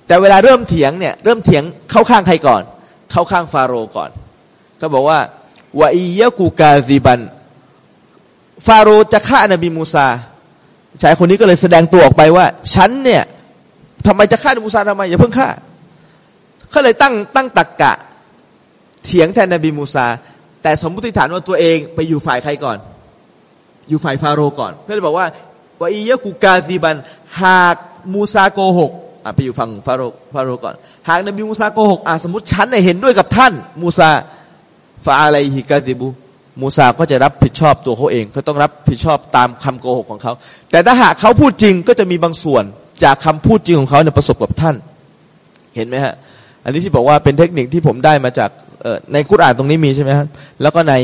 แต่เวลาเริ่มเถียงเนี่ยเริ่มเถียงเข้าข้างใครก่อน เข้าข้างฟาโรห์ก่อน ก็บอกว่าวะอียะกูกาซิบัน ฟาโรห์จะฆ่านบีมูซาชายคนนี้ก็เลยแสดงตัวออกไปว่า ฉันเนี่ยทำไมจะฆ่านบีมูซาทำไมอย่าเพิ่งฆ่าเขาเลยตั้งตั้งตรรกะ เถียงแทนนบีมูซา แต่สมมติฐานว่าตัวเองไปอยู่ฝ่ายใครก่อน อยู่ฝ่ายฟาโรห์ก่อนเพื่อเลยบอกว่าวะอียะกูกาซิบัน หากมูซาโกหกอะไปอยู่ฝั่งฟาโรห์ฟาโรห์ก่อน หากนบีมูซาโกหกอะสมมติฉันเห็นด้วยกับท่านมูซาฟาอะไรฮิกาติบูมูซาก็จะรับผิดชอบตัวเขาเองเขาต้องรับผิดชอบตามคำโกหกของเขา แต่ถ้าหากเขาพูดจริงก็จะมีบางส่วนจากคำพูดจริงของเขาเนี่ยประสบกับท่าน เห็นไหมฮะ อันนี้ที่บอกว่าเป็นเทคนิคที่ผมได้มาจากในคุรานตรงนี้มีใช่ไหมครับแล้วก็ใน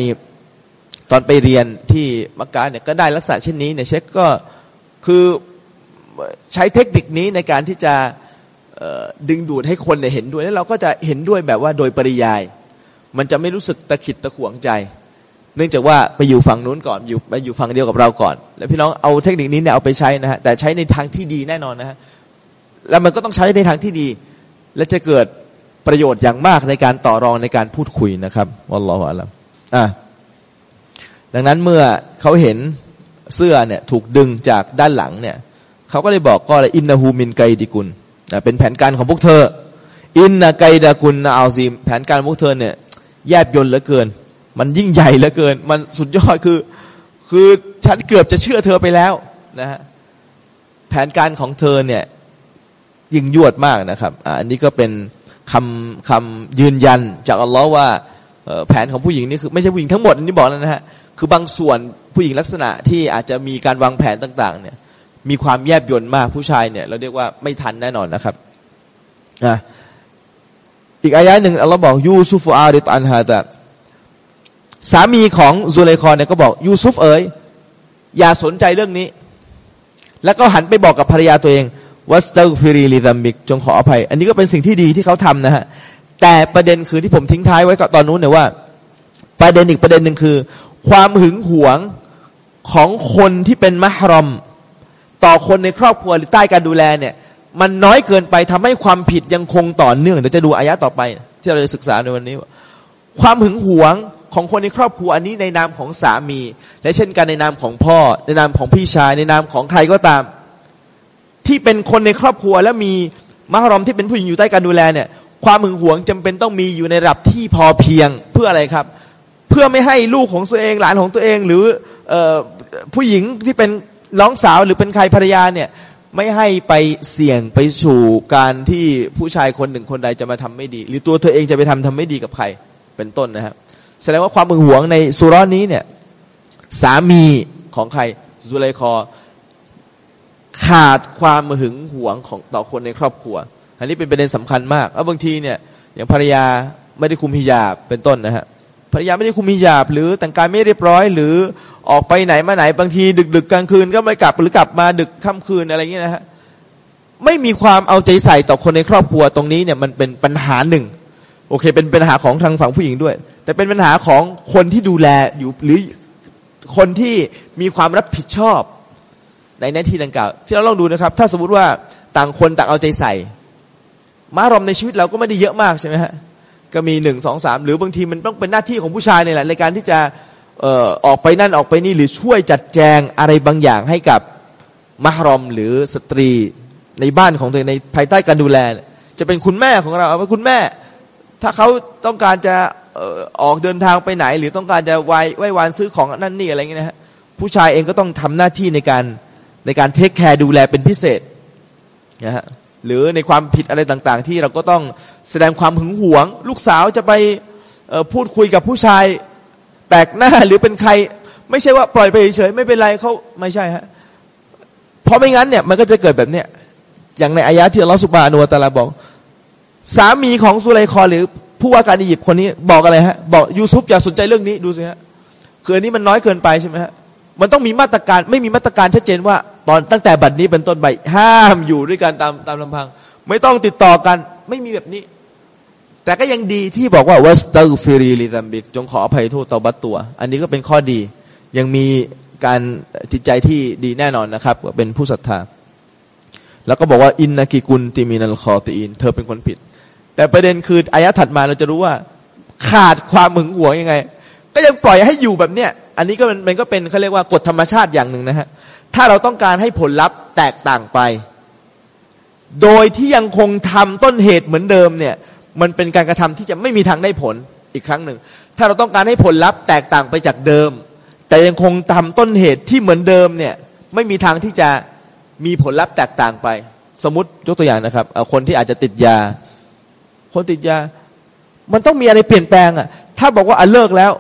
ตอนไปเรียนที่มักกะเนี่ยก็ได้ลักษณะเช่นนี้เนี่ยเช็คก็คือใช้เทคนิคนี้ในการที่จะดึงดูดให้คนเนี่ยเห็นด้วยแล้วเราก็จะเห็นด้วยแบบว่าโดยปริยาย มันจะไม่รู้สึกตะขิดตะขวงใจ เนื่องจากว่าไปอยู่ฝั่งนู้นก่อนอยู่ไปอยู่ฝั่งเดียวกับเราก่อน แล้วพี่น้องเอาเทคนิคนี้เนี่ยเอาไปใช้นะฮะแต่ใช้ในทางที่ดีแน่นอนนะฮะแล้วมันก็ต้องใช้ในทางที่ดี และจะเกิด ประโยชน์อย่างมากในการต่อรองในการพูดคุยนะครับวัลลอฮฺอัลลัมอะดังนั้นเมื่อเขาเห็นเสื้อเนี่ยถูกดึงจากด้านหลังเนี่ยเขาก็เลยบอกก็เลยอินนาฮูมินไกดิกุลเป็นแผนการของพวกเธอ อินนาไกดากุลนาอัลซีมแผนการพวกเธอเนี่ยแยบยนเหลือเกิน มันยิ่งใหญ่เหลือเกิน มันสุดยอดคือ คือฉันเกือบจะเชื่อเธอไปแล้วนะฮะแผนการของเธอเนี่ยยิ่งยวดมากนะครับอันนี้ก็เป็น คำคำยืนยันจากอัลลอฮ์ว่าแผนของผู้หญิงนี่คือไม่ใช่ผู้หญิงทั้งหมดนี่บอกแล้วนะฮะคือบางส่วนผู้หญิงลักษณะที่อาจจะมีการวางแผนต่าง ๆ เนี่ย มีความแยบยนมากผู้ชายเนี่ย เราเรียกว่าไม่ทันแน่นอนนะครับอะอีกอายะหนึ่งอัลลอฮ์บอกยูซุฟอาริตอันฮาตะสามีของซุเลคอเนี่ยก็บอกยูซุฟเอ๋ยอย่าสนใจเรื่องนี้ แล้วก็หันไปบอกกับภรรยาตัวเอง واستغفري لذنبكจงขออภัย อันนี้ก็เป็นสิ่งที่ดีที่เขาทำนะฮะ แต่ประเด็นคือที่ผมทิ้งท้ายไว้ก็ตอนนู้นเนี่ยว่า ประเด็นอีกประเด็นหนึ่งคือ ความหึงหวงของคนที่เป็นมหรอม ต่อคนในครอบครัวหรือใต้การดูแลเนี่ย มันน้อยเกินไปทำให้ความผิดยังคงต่อเนื่องเดี๋ยวจะดูอายะต่อไป ที่เราจะศึกษาในวันนี้ ความหึงหวงของคนในครอบครัวอันนี้ในนามของสามี และเช่นกันในนามของพ่อ ในนามของพี่ชาย ในนามของใครก็ตาม ที่เป็นคนในครอบครัวและมีมหรอมที่เป็นผู้หญิงอยู่ใต้การดูแลเนี่ย ความหึงหวงจำเป็นต้องมีอยู่ในระดับที่พอเพียงเพื่ออะไรครับ เพื่อไม่ให้ลูกของตัวเองหลานของตัวเอง หรืออผู้หญิงที่เป็นน้องสาวหรือเป็นใครภรรยาเนี่ยไม่ให้ไปเสี่ยงไปสู่การที่ผู้ชายคนหนึ่งคนใดจะมาทำไม่ดี หรือตัวเธอเองจะไปทำทำไม่ดีกับใครเป็นต้นนะครับแสดงว่าความมึงหวงในสุรนี้เนี่ยสามีของใครซุไลคอ ขาดความหึงหวงของต่อคนในครอบครัว อันนี้เป็นประเด็นสำคัญมากแล้วบางทีเนี่ยอย่างภรรยาไม่ได้คุมฮิญาบเป็นต้นนะฮะภรรยาไม่ได้คุมฮิญาบ หรือแต่งกายไม่เรียบร้อย หรือออกไปไหนมาไหนบางที ดึกดึกกลางคืนก็ไม่กลับหรือกลับมาดึกค่ำคืนอะไรเงี้ยนะฮะไม่มีความเอาใจใส่ต่อคนในครอบครัวตรงนี้เนี่ยมันเป็นปัญหาหนึ่ง โอเค เป็นปัญหาของทางฝั่งผู้หญิงด้วย แต่เป็นปัญหาของคนที่ดูแลอยู่หรือคนที่มีความรับผิดชอบ ในหน้าที่ดังกล่าวที่เราลองดูนะครับ ถ้าสมมติว่าต่างคนต่างเอาใจใส่มารอมในชีวิตเราก็ไม่ได้เยอะมากใช่ไหมฮะก็มีหนึ่งสองสามหรือบางทีมันต้องเป็นหน้าที่ของผู้ชายเนี่ยแหละในการที่จะเอ่อออกไปนั่นออกไปนี่หรือช่วยจัดแจงอะไรบางอย่างให้กับมหรอมหรือสตรีในบ้านของตัวในภายใต้การดูแล จะเป็นคุณแม่ของเราเอาไคุณแม่ ถ้าเขาต้องการจะออกเดินทางไปไหน หรือต้องการจะไว้ไว้วานซื้อของนั่นนี่อะไรเงี้ยนะฮะผู้ชายเองก็ต้องทำหน้าที่ในการ ในการ take care ดูแลเป็นพิเศษนะฮะหรือในความผิดอะไรต่างๆ ที่เราก็ต้องแสดงความหึงหวง ลูกสาวจะไปพูดคุยกับผู้ชายแปลกหน้าหรือเป็นใคร ไม่ใช่ว่าปล่อยไปเฉยๆไม่เป็นไรเขาไม่ใช่ฮะเพราะไม่งั้นเนี่ยมันก็จะเกิดแบบเนี้ยอย่างในอายะที่อัลลอฮฺสุบานุวตาลาบอก สามีของสุไลคอหรือผู้ว่าการอียิปต์คนนี้บอกอะไรฮะ บอกยูซุฟอย่าสนใจเรื่องนี้ดูสิฮะคืออันนี้มันน้อยเกินไปใช่ไหมฮะ มันต้องมีมาตรการไม่มีมาตรการชัดเจนว่า ตอนตั้งแต่บัดนี้เป็นต้นไปห้ามอยู่ด้วยกันตามตามลำพัง ไม่ต้องติดต่อกัน ไม่มีแบบนี้ แต่ก็ยังดีที่บอกว่าواستغفري لذنبك จงขออภัยโทษต่อบาปตัว อันนี้ก็เป็นข้อดี ยังมีการจิตใจที่ดีแน่นอนนะครับเป็นผู้ศรัทธา แล้วก็บอกว่าอินนากิกุลติมินัลคอตีน เธอเป็นคนผิด แต่ประเด็นคืออายะถัดมาเราจะรู้ว่า ขาดความหึงหวงยังไง ก็ยังปล่อยให้อยู่แบบเนี้ย อันนี้ก็มันมันก็เป็นเขาเรียกว่ากฎธรรมชาติอย่างหนึ่งนะฮะถ้าเราต้องการให้ผลลัพธ์แตกต่างไป โดยที่ยังคงทำต้นเหตุเหมือนเดิมเนี่ย มันเป็นการกระทำที่จะไม่มีทางได้ผลอีกครั้งหนึ่ง ถ้าเราต้องการให้ผลลัพธ์แตกต่างไปจากเดิม แต่ยังคงทำต้นเหตุที่เหมือนเดิมเนี่ย ไม่มีทางที่จะมีผลลัพธ์แตกต่างไป สมมติยกตัวอย่างนะครับคนที่อาจจะติดยา คนติดยา มันต้องมีอะไรเปลี่ยนแปลงอะ ถ้าบอกว่าอะเลิกแล้ว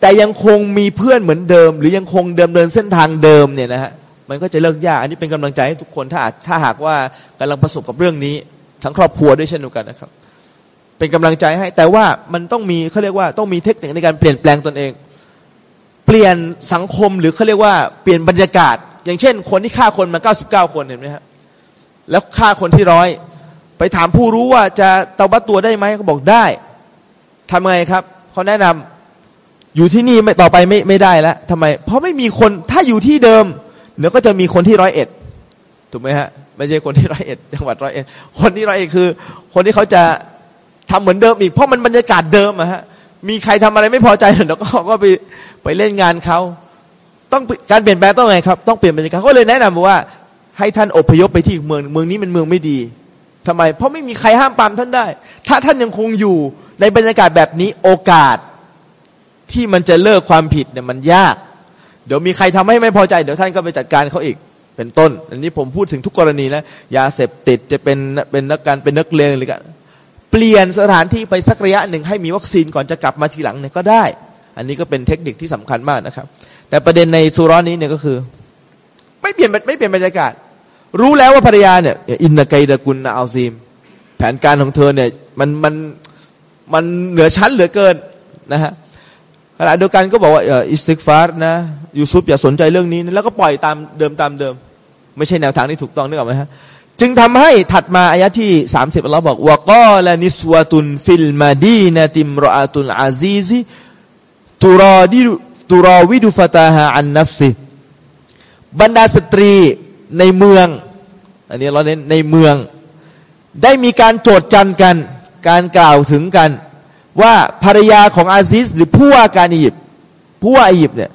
แต่ยังคงมีเพื่อนเหมือนเดิม หรือยังคงเดิมเดินเส้นทางเดิมเนี่ยนะฮะมันก็จะเลิกยาก อันนี้เป็นกำลังใจให้ทุกคนถ้าถ้าหากว่ากำลังประสบกับเรื่องนี้ ทั้งครอบครัวด้วยเช่นเดียวกันนะครับ เป็นกำลังใจให้แต่ว่ามันต้องมีเขาเรียกว่าต้องมีเทคนิคในการเปลี่ยนแปลงตนเอง เปลี่ยนสังคมหรือเขาเรียกว่าเปลี่ยนบรรยากาศ อย่างเช่น คนที่ฆ่าคนมาเก้าสิบเก้าคนเห็นไหมฮะแล้วฆ่าคนที่ร้อยไปถามผู้รู้ว่าจะเตาบัตตัวได้ไหมเขาบอกได้ทำไงครับเขาแนะนำ อยู่ที่นี่ไม่ต่อไปไม่ไม่ได้แล้วทำไม เพราะไม่มีคนถ้าอยู่ที่เดิมเดี๋ยวก็จะมีคนที่ร้อยเอ็ดถูกไหมฮะไม่ใช่คนที่ร้อยเอ็ดจังหวัดร้อยเอ็ดคนที่ร้อยเอ็ดคือ คนที่เขาจะทำเหมือนเดิมอีกเพราะมันบรรยากาศเดิมอะฮะมีใครทำอะไรไม่พอใจเดี๋ยวก็ก็ไปไปเล่นงานเขาต้องการเปลี่ยนแปลงต้องไงครับต้องเปลี่ยนบรรยากาศก็เลยแนะนำว่า ให้ท่านอพยพไปที่เมืองเมืองนี้มันเมืองไม่ดีทำไม เพราะไม่มีใครห้ามปามท่านได้ ถ้าท่านยังคงอยู่ในบรรยากาศแบบนี้โอกาส ที่มันจะเลิกความผิดเนี่ยมันยาก เดี๋ยวมีใครทำให้ไม่พอใจ เดี๋ยวท่านก็ไปจัดการเขาอีกเป็นต้น อันนี้ผมพูดถึงทุกกรณีนะยาเสพติดจะเป็นเป็นนักการเป็นนักเลงหรือกันเปลี่ยนสถานที่ไปสักระยะหนึ่งให้มีวัคซีนก่อนจะกลับมาทีหลังเนี่ยก็ได้ อันนี้ก็เป็นเทคนิคที่สำคัญมากนะครับ แต่ประเด็นในสุร้อนนี้เนี่ยก็คือ ไม่เปลี่ยนไม่เปลี่ยนบรรยากาศ รู้แล้วว่าภรรยาเนี่ยอินนาไกดะกุลนาอัลซีม แผนการของเธอเนี่ยมันมันมันเหนือชั้นเหลือเกินนะฮะ ขณะเดียวกันก็บอกว่าอิสติกฟาร์นะยูซุปอย่าสนใจเรื่องนี้ แล้วก็ปล่อยตามเดิมตามเดิม ไม่ใช่แนวทางที่ถูกต้องนึกออกไหมฮะจึงทำให้ถัดมาอายะที่สามสิบเราบอกว่าقال نسوة في المدينة امرأت العزيز تراود تراود فتاها عن نفسهบรรดาสตรีในเมือง อันนี้เราเน้นในเมือง ได้มีการโจดจันกัน การกล่าวถึงกัน ว่าภรรยาของอาซิส หรือผู้ว่าการอียิปต์ผู้ว่าอียิปต์เนี่ย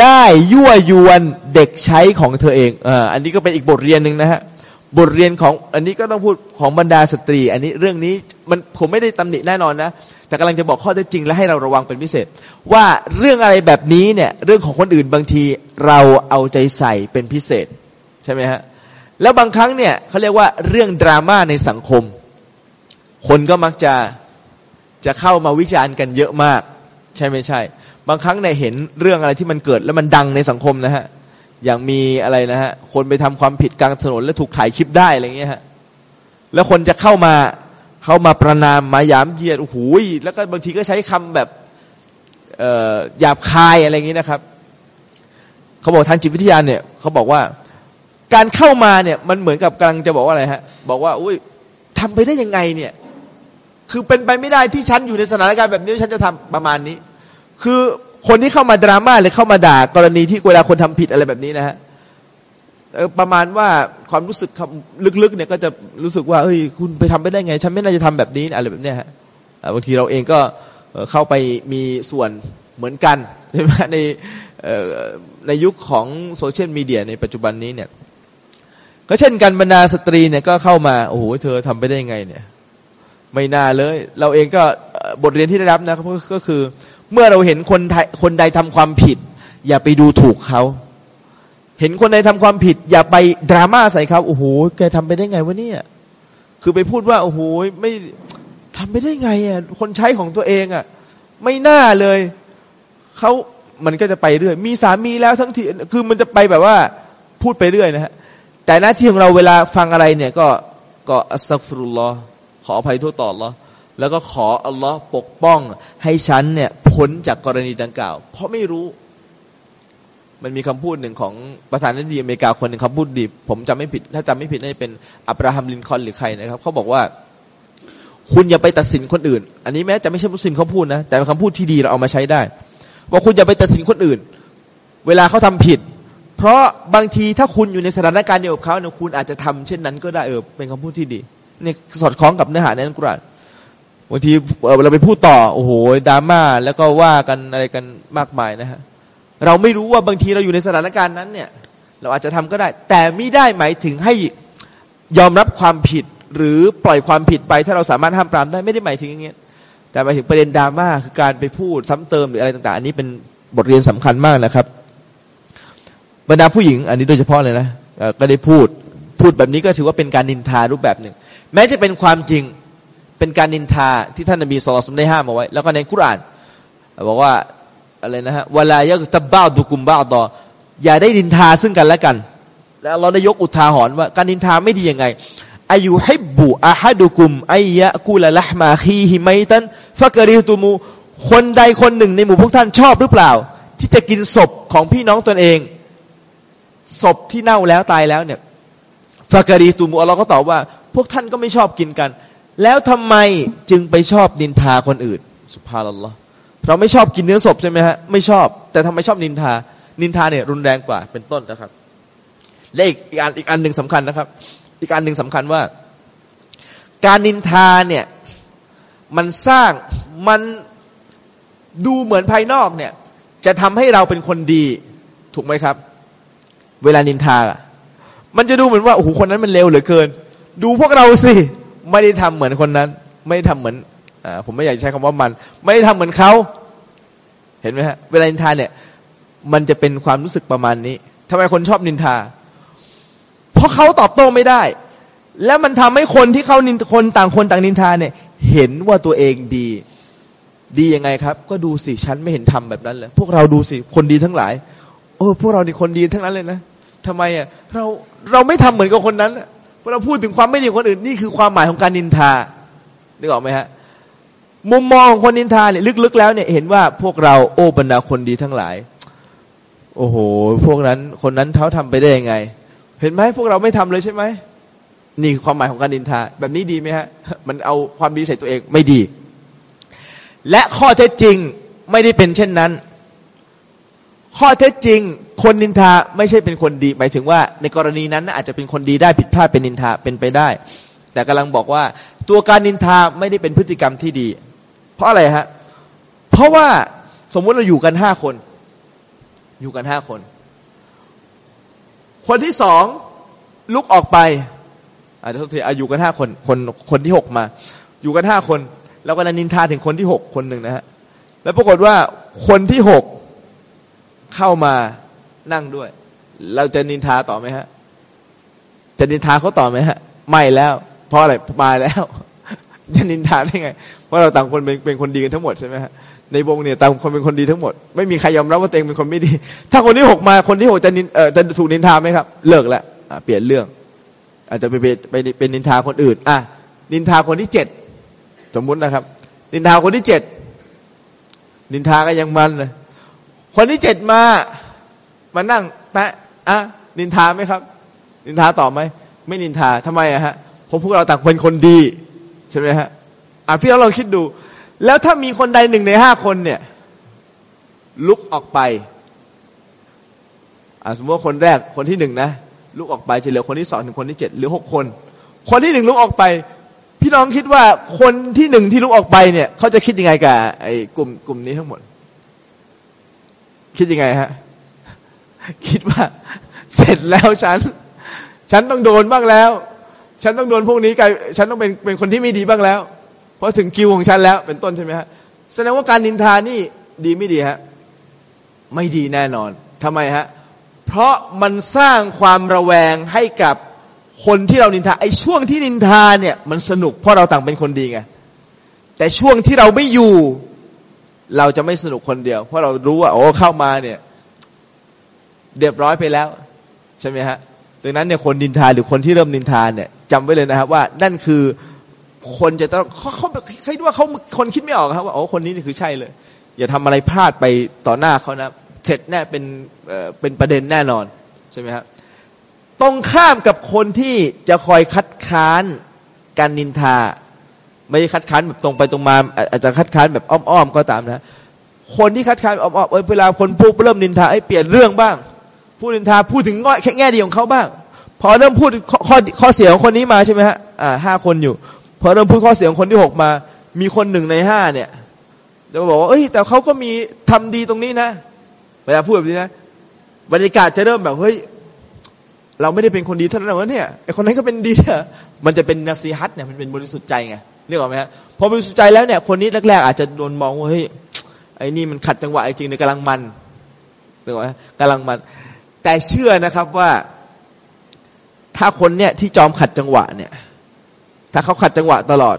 ได้ยั่วยวนเด็กใช้ของเธอเองอ่าอันนี้ก็เป็นอีกบทเรียนหนึ่งนะฮะบทเรียนของอันนี้ก็ต้องพูดของบรรดาสตรี อันนี้เรื่องนี้มันผมไม่ได้ตำหนิแน่นอนนะ แต่กำลังจะบอกข้อเท็จจริงและให้เราระวังเป็นพิเศษ ว่าเรื่องอะไรแบบนี้เนี่ยเรื่องของคนอื่นบางทีเราเอาใจใส่เป็นพิเศษใช่ไหมฮะแล้วบางครั้งเนี่ยเขาเรียกว่าเรื่องดราม่าในสังคม คนก็มักจะ จะเข้ามาวิจารณ์กันเยอะมาก ใช่ไม่ใช่ บางครั้งเนี่ยเห็นเรื่องอะไรที่มันเกิดแล้วมันดังในสังคมนะฮะอย่างมีอะไรนะฮะคนไปทำความผิดกลางถนนแล้วถูกถ่ายคลิปได้อะไรเงี้ยฮะแล้วคนจะเข้ามาเข้ามาประนามมาหยามเยียดโอ้โหแล้วก็บางทีก็ใช้คำแบบหยาบคายอะไรเงี้นะครับ เขาบอกทางจิตวิทยาเนี่ยเขาบอกว่าการเข้ามาเนี่ยมันเหมือนกับกำลังจะบอกว่าอะไรฮะ บอกว่า อุ้ยทำไปได้ยังไงเนี่ย คือเป็นไปไม่ได้ที่ฉันอยู่ในสถานการณ์แบบนี้ฉันจะทำประมาณนี้ คือคนที่เข้ามาดราม่าหรือเข้ามาด่ากรณีที่เวลาคนทำผิดอะไรแบบนี้นะฮะประมาณว่าความรู้สึกลึกๆเนี่ยก็จะรู้สึกว่าเฮ้ยคุณไปทำไปได้ไง ฉันไม่น่าจะทำแบบนี้อะไรแบบนี้ฮะบางทีเราเองก็เข้าไปมีส่วนเหมือนกันใช่ไหมในในยุคของโซเชียลมีเดียในปัจจุบันนี้เนี่ย ก็เช่นกันบรรดาสตรีเนี่ยก็เข้ามา โอ้โหเธอทำไปได้ยังไงเนี่ย ไม่น่าเลย เราเองก็บทเรียนที่ได้รับนะครับก็คือ เมื่อเราเห็นคนไทยคนใดทำความผิด อย่าไปดูถูกเขาเห็นคนใดทำความผิด อย่าไปดราม่าใส่เขาโอ้โหแกทำไปได้ไงวะเนี่ยคือไปพูดว่าโอ้โหไม่ทำไปได้ไงอะคนใช้ของตัวเองอะ ไม่น่าเลยเขามันก็จะไปเรื่อย มีสามีแล้วทั้งทีคือมันจะไปแบบว่าพูดไปเรื่อยนะฮะแต่หน้าที่ของเราเวลาฟังอะไรเนี่ย ก็ก็อัสซัฟรุลลอฮ์ ขออภัยโทษต่ออัลลอแล้วก็ขออัลลอฮ์ปกป้อง ให้ฉันเนี่ยพ้นจากกรณีดังกล่าว เพราะไม่รู้ มันมีคำพูดหนึ่งของประธานาธิบดีอเมริกาคนหนึ่งคำพูดดีผมจำไม่ผิด ถ้าจำไม่ผิดน่าจะเป็นอับราฮัมลินคอนหรือใครนะครับเขาบอกว่าคุณอย่าไปตัดสินคนอื่น อันนี้แม้จะไม่ใช่มุสลิมเขาพูดนะ แต่เป็นคำพูดที่ดีเราเอามาใช้ได้ ว่าคุณอย่าไปตัดสินคนอื่น เวลาเขาทำผิด เพราะบางทีถ้าคุณอยู่ในสถานการณ์เดียวกับเขาเนี่ยคุณอาจจะทำเช่นนั้นก็ได้เออเป็นคำพูดที่ดี นี่สอดคล้องกับเนื้อหาในอัลกุรอานบางทีเราไปพูดต่อโอ้โหดราม่าแล้วก็ว่ากันอะไรกันมากมายนะฮะเราไม่รู้ว่าบางทีเราอยู่ในสถานการณ์นั้นเนี่ย เราอาจจะทำก็ได้ แต่ไม่ได้หมายถึงให้ยอมรับความผิดหรือปล่อยความผิดไปถ้าเราสามารถห้ามปรามได้ไม่ได้หมายถึงอย่างเงี้ยแต่หมายถึงประเด็นดราม่าคือการไปพูดซ้ำเติมหรืออะไรต่าง ๆ อันนี้เป็นบทเรียนสำคัญมากนะครับ บรรดาผู้หญิง อันนี้โดยเฉพาะเลยนะก็ได้พูดพูดแบบนี้ก็ถือว่าเป็นการนินทารูปแบบหนึ่ง แม้จะเป็นความจริงเป็นการนินทาที่ท่านนบีสุลต่านได้ห้ามเอาไว้ แล้วก็ในกุรานบอกว่าอะไรนะฮะเวลายกตะบ้าดุกุมบ้าต่ออย่าได้นินทาซึ่งกันและกัน แล้วเราได้ยกอุทาหรณ์ว่าการนินทาไม่ดียังไงอายุให้บุอาฮัดุกุมไอยะกุลละมาคีฮิไมตันฟักริตุมูคนใดคนหนึ่งในหมู่พวกท่านชอบหรือเปล่า ที่จะกินศพของพี่น้องตนเอง ศพที่เน่าแล้วตายแล้วเนี่ยฟากรีตูมูอัลลอฮ์ก็ตอบว่า พวกท่านก็ไม่ชอบกินกัน แล้วทำไมจึงไปชอบนินทาคนอื่น สุภาพลลอฮ์เราไม่ชอบกินเนื้อศพใช่ไหมฮะไม่ชอบ แต่ทำไมชอบนินทา นินทาเนี่ยรุนแรงกว่าเป็นต้นนะครับ และอีกอีกอันอีกอันหนึ่งสำคัญนะครับ อีกอันหนึ่งสำคัญว่า การนินทาเนี่ยมันสร้างมันดูเหมือนภายนอกเนี่ย จะทำให้เราเป็นคนดีถูกไหมครับ เวลานินทาอะมันจะดูเหมือนว่าโอ้โหคนนั้นมันเลวเหลือเกิน ดูพวกเราสิไม่ได้ทำเหมือนคนนั้น ไม่ได้ทำเหมือนอผมไม่อยากใช้คำว่ามัน ไม่ได้ทำเหมือนเขาเห็นไหมฮะเวลานินทาเนี่ย มันจะเป็นความรู้สึกประมาณนี้ทำไมคนชอบนินทา เพราะเขาตอบโต้ไม่ได้ แล้วมันทำให้คนที่เขานินคนต่างคนต่างนินทาเนี่ย เห็นว่าตัวเองดี ดียังไงครับ ก็ดูสิฉันไม่เห็นทำแบบนั้นเลยพวกเราดูสิคนดีทั้งหลายโอ้พวกเรานี่คนดีทั้งนั้นเลยนะทำไมอะเราเราไม่ทำเหมือนกับคนนั้น พอเราพูดถึงความไม่ดีของคนอื่น นี่คือความหมายของการนินทานึกออกไหมฮะมุมมองของคนนินทาเนี่ยลึกๆ แล้วเนี่ยเห็นว่าพวกเราโอ้บรรดาคนดีทั้งหลาย โอ้โห พวกนั้นคนนั้นเขาทำไปได้ยังไง เห็นไหมพวกเราไม่ทำเลยใช่ไหมนี่คือความหมายของการนินทา แบบนี้ดีไหมฮะ มันเอาความดีใส่ตัวเองไม่ดี และข้อเท็จจริงไม่ได้เป็นเช่นนั้น ข้อเท็จจริง คนนินทาไม่ใช่เป็นคนดีหมายถึงว่า ในกรณีนั้นอาจจะเป็นคนดีได้ผิดพลาดเป็นนินทาเป็นไปได้ แต่กำลังบอกว่าตัวการนินทาไม่ได้เป็นพฤติกรรมที่ดี เพราะอะไรฮะเพราะว่าสมมุติเราอยู่กันห้าคน อยู่กันห้าคน คนที่สองลุกออกไปอาจจะทีอายู่กันห้าคนคนคนที่หกมา อยู่กันห้าคน แล้วก็นันนินทาถึงคนที่หกคนหนึ่งนะฮะแล้วปรากฏว่าคนที่หก เข้ามานั่งด้วย เราจะนินทาต่อไหมฮะ จะนินทาเขาต่อไหมฮะ ไม่แล้ว เพราะอะไรมาแล้ว จะนินทาได้ไง เพราะเราต่างคนเป็นเป็นคนดีกันทั้งหมดใช่ไหมฮะในวงเนี่ยต่างคนเป็นคนดีทั้งหมด ไม่มีใครยอมรับว่าตัวเองเป็นคนไม่ดี ถ้าคนที่หกมาคนที่หกจะนินเอ่อจะถูกนินทาไหมครับ เลิกแล้วเปลี่ยนเรื่อง อาจจะไปไปไปเป็นนินทาคนอื่น อะ นินทาคนที่เจ็ดสมมุตินะครับ นินทาคนที่เจ็ดนินทาก็ยังมันเลย คนที่เจ็ดมา มานั่งแปะอะนินทาไหมครับ นินทาต่อไหมไม่นินทาทำไมอะฮะเพราะพวกเราต่างเป็นคนดีใช่ไหมฮะอะพี่เราลองคิดดู แล้วถ้ามีคนใดหนึ่งในห้าคนเนี่ย ลุกออกไปอะสมมติว่าคนแรกคนที่หนึ่งนะลุกออกไปจะเหลือคนที่สองถึงคนที่เจ็ดหรือหกคน คนที่หนึ่งลุกออกไป พี่น้องคิดว่าคนที่หนึ่งที่ลุกออกไปเนี่ย เขาจะคิดยังไงกับไอ้กลุ่มกลุ่มนี้ทั้งหมด คิดยังไงฮะ คิดว่า เสร็จแล้วฉัน ฉันต้องโดนบ้างแล้ว ฉันต้องโดนพวกนี้กลายฉันต้องเป็นเป็นคนที่ไม่ดีบ้างแล้ว เพราะถึงคิวของฉันแล้ว เป็นต้นใช่ไหมฮะแสดงว่าการนินทานี่ดีไม่ดีฮะ ไม่ดีแน่นอนทำไมฮะ เพราะมันสร้างความระแวงให้กับคนที่เรานินทาไอ้ช่วงที่นินทาเนี่ย มันสนุกเพราะเราต่างเป็นคนดีไงแต่ช่วงที่เราไม่อยู่ เราจะไม่สนุกคนเดียว เพราะเรารู้ว่าโอ้เข้ามาเนี่ยเรียบร้อยไปแล้ว ใช่ไหมฮะดังนั้นเนี่ยคนนินทาหรือคนที่เริ่มนินทาเนี่ยจำไว้เลยนะครับ ว่านั่นคือคนจะต้องเขาเขาใครด้วยว่าเขาคนคิดไม่ออกครับว่าโอ้คนนี้นี่คือใช่เลย อย่าทำอะไรพลาดไปต่อหน้าเขานะเสร็จแน่เป็นเอ่อเป็นประเด็นแน่นอนใช่ไหมครับตรงข้ามกับคนที่จะคอยคัดค้านการนินทา ไม่ใช่คัดค้านแบบตรงไปตรงมา อาจจะคัดค้านแบบอ้อมๆก็ตามนะ คนที่คัดค้านอ้อมๆเวลาคนพูดเริ่มนินทาไอ้เปลี่ยนเรื่องบ้าง พูดนินทาพูดถึงง่อยแค่แง่ดีของเขาบ้าง พอเริ่มพูดข้อข้อเสียของคนนี้มาใช่ไหมฮะอ่าห้าคนอยู่ พอเริ่มพูดข้อเสียของคนที่หกมา มีคนหนึ่งในห้าเนี่ยจะบอกว่าเอ้ยแต่เขาก็มีทำดีตรงนี้นะเวลาพูดแบบนี้นะบรรยากาศจะเริ่มแบบเฮ้ยเราไม่ได้เป็นคนดีเท่านั้นหรอกเนี่ยไอคนนั้นก็เป็นดีเนี่ยมันจะเป็นนาซีฮัตเนี่ยมันเป็นบริสุทธิ์ใจไง นึกออกไหมฮะพอบริสุทธิ์ใจแล้วเนี่ยคนนี้แรกๆอาจจะโดนมองว่าเฮ้ยไอ้นี่มันขัดจังหวะจริงในกำลังมันนึกออกไหมกำลังมัน แต่เชื่อนะครับว่า ถ้าคนเนี่ยที่จอมขัดจังหวะเนี่ย ถ้าเขาขัดจังหวะตลอด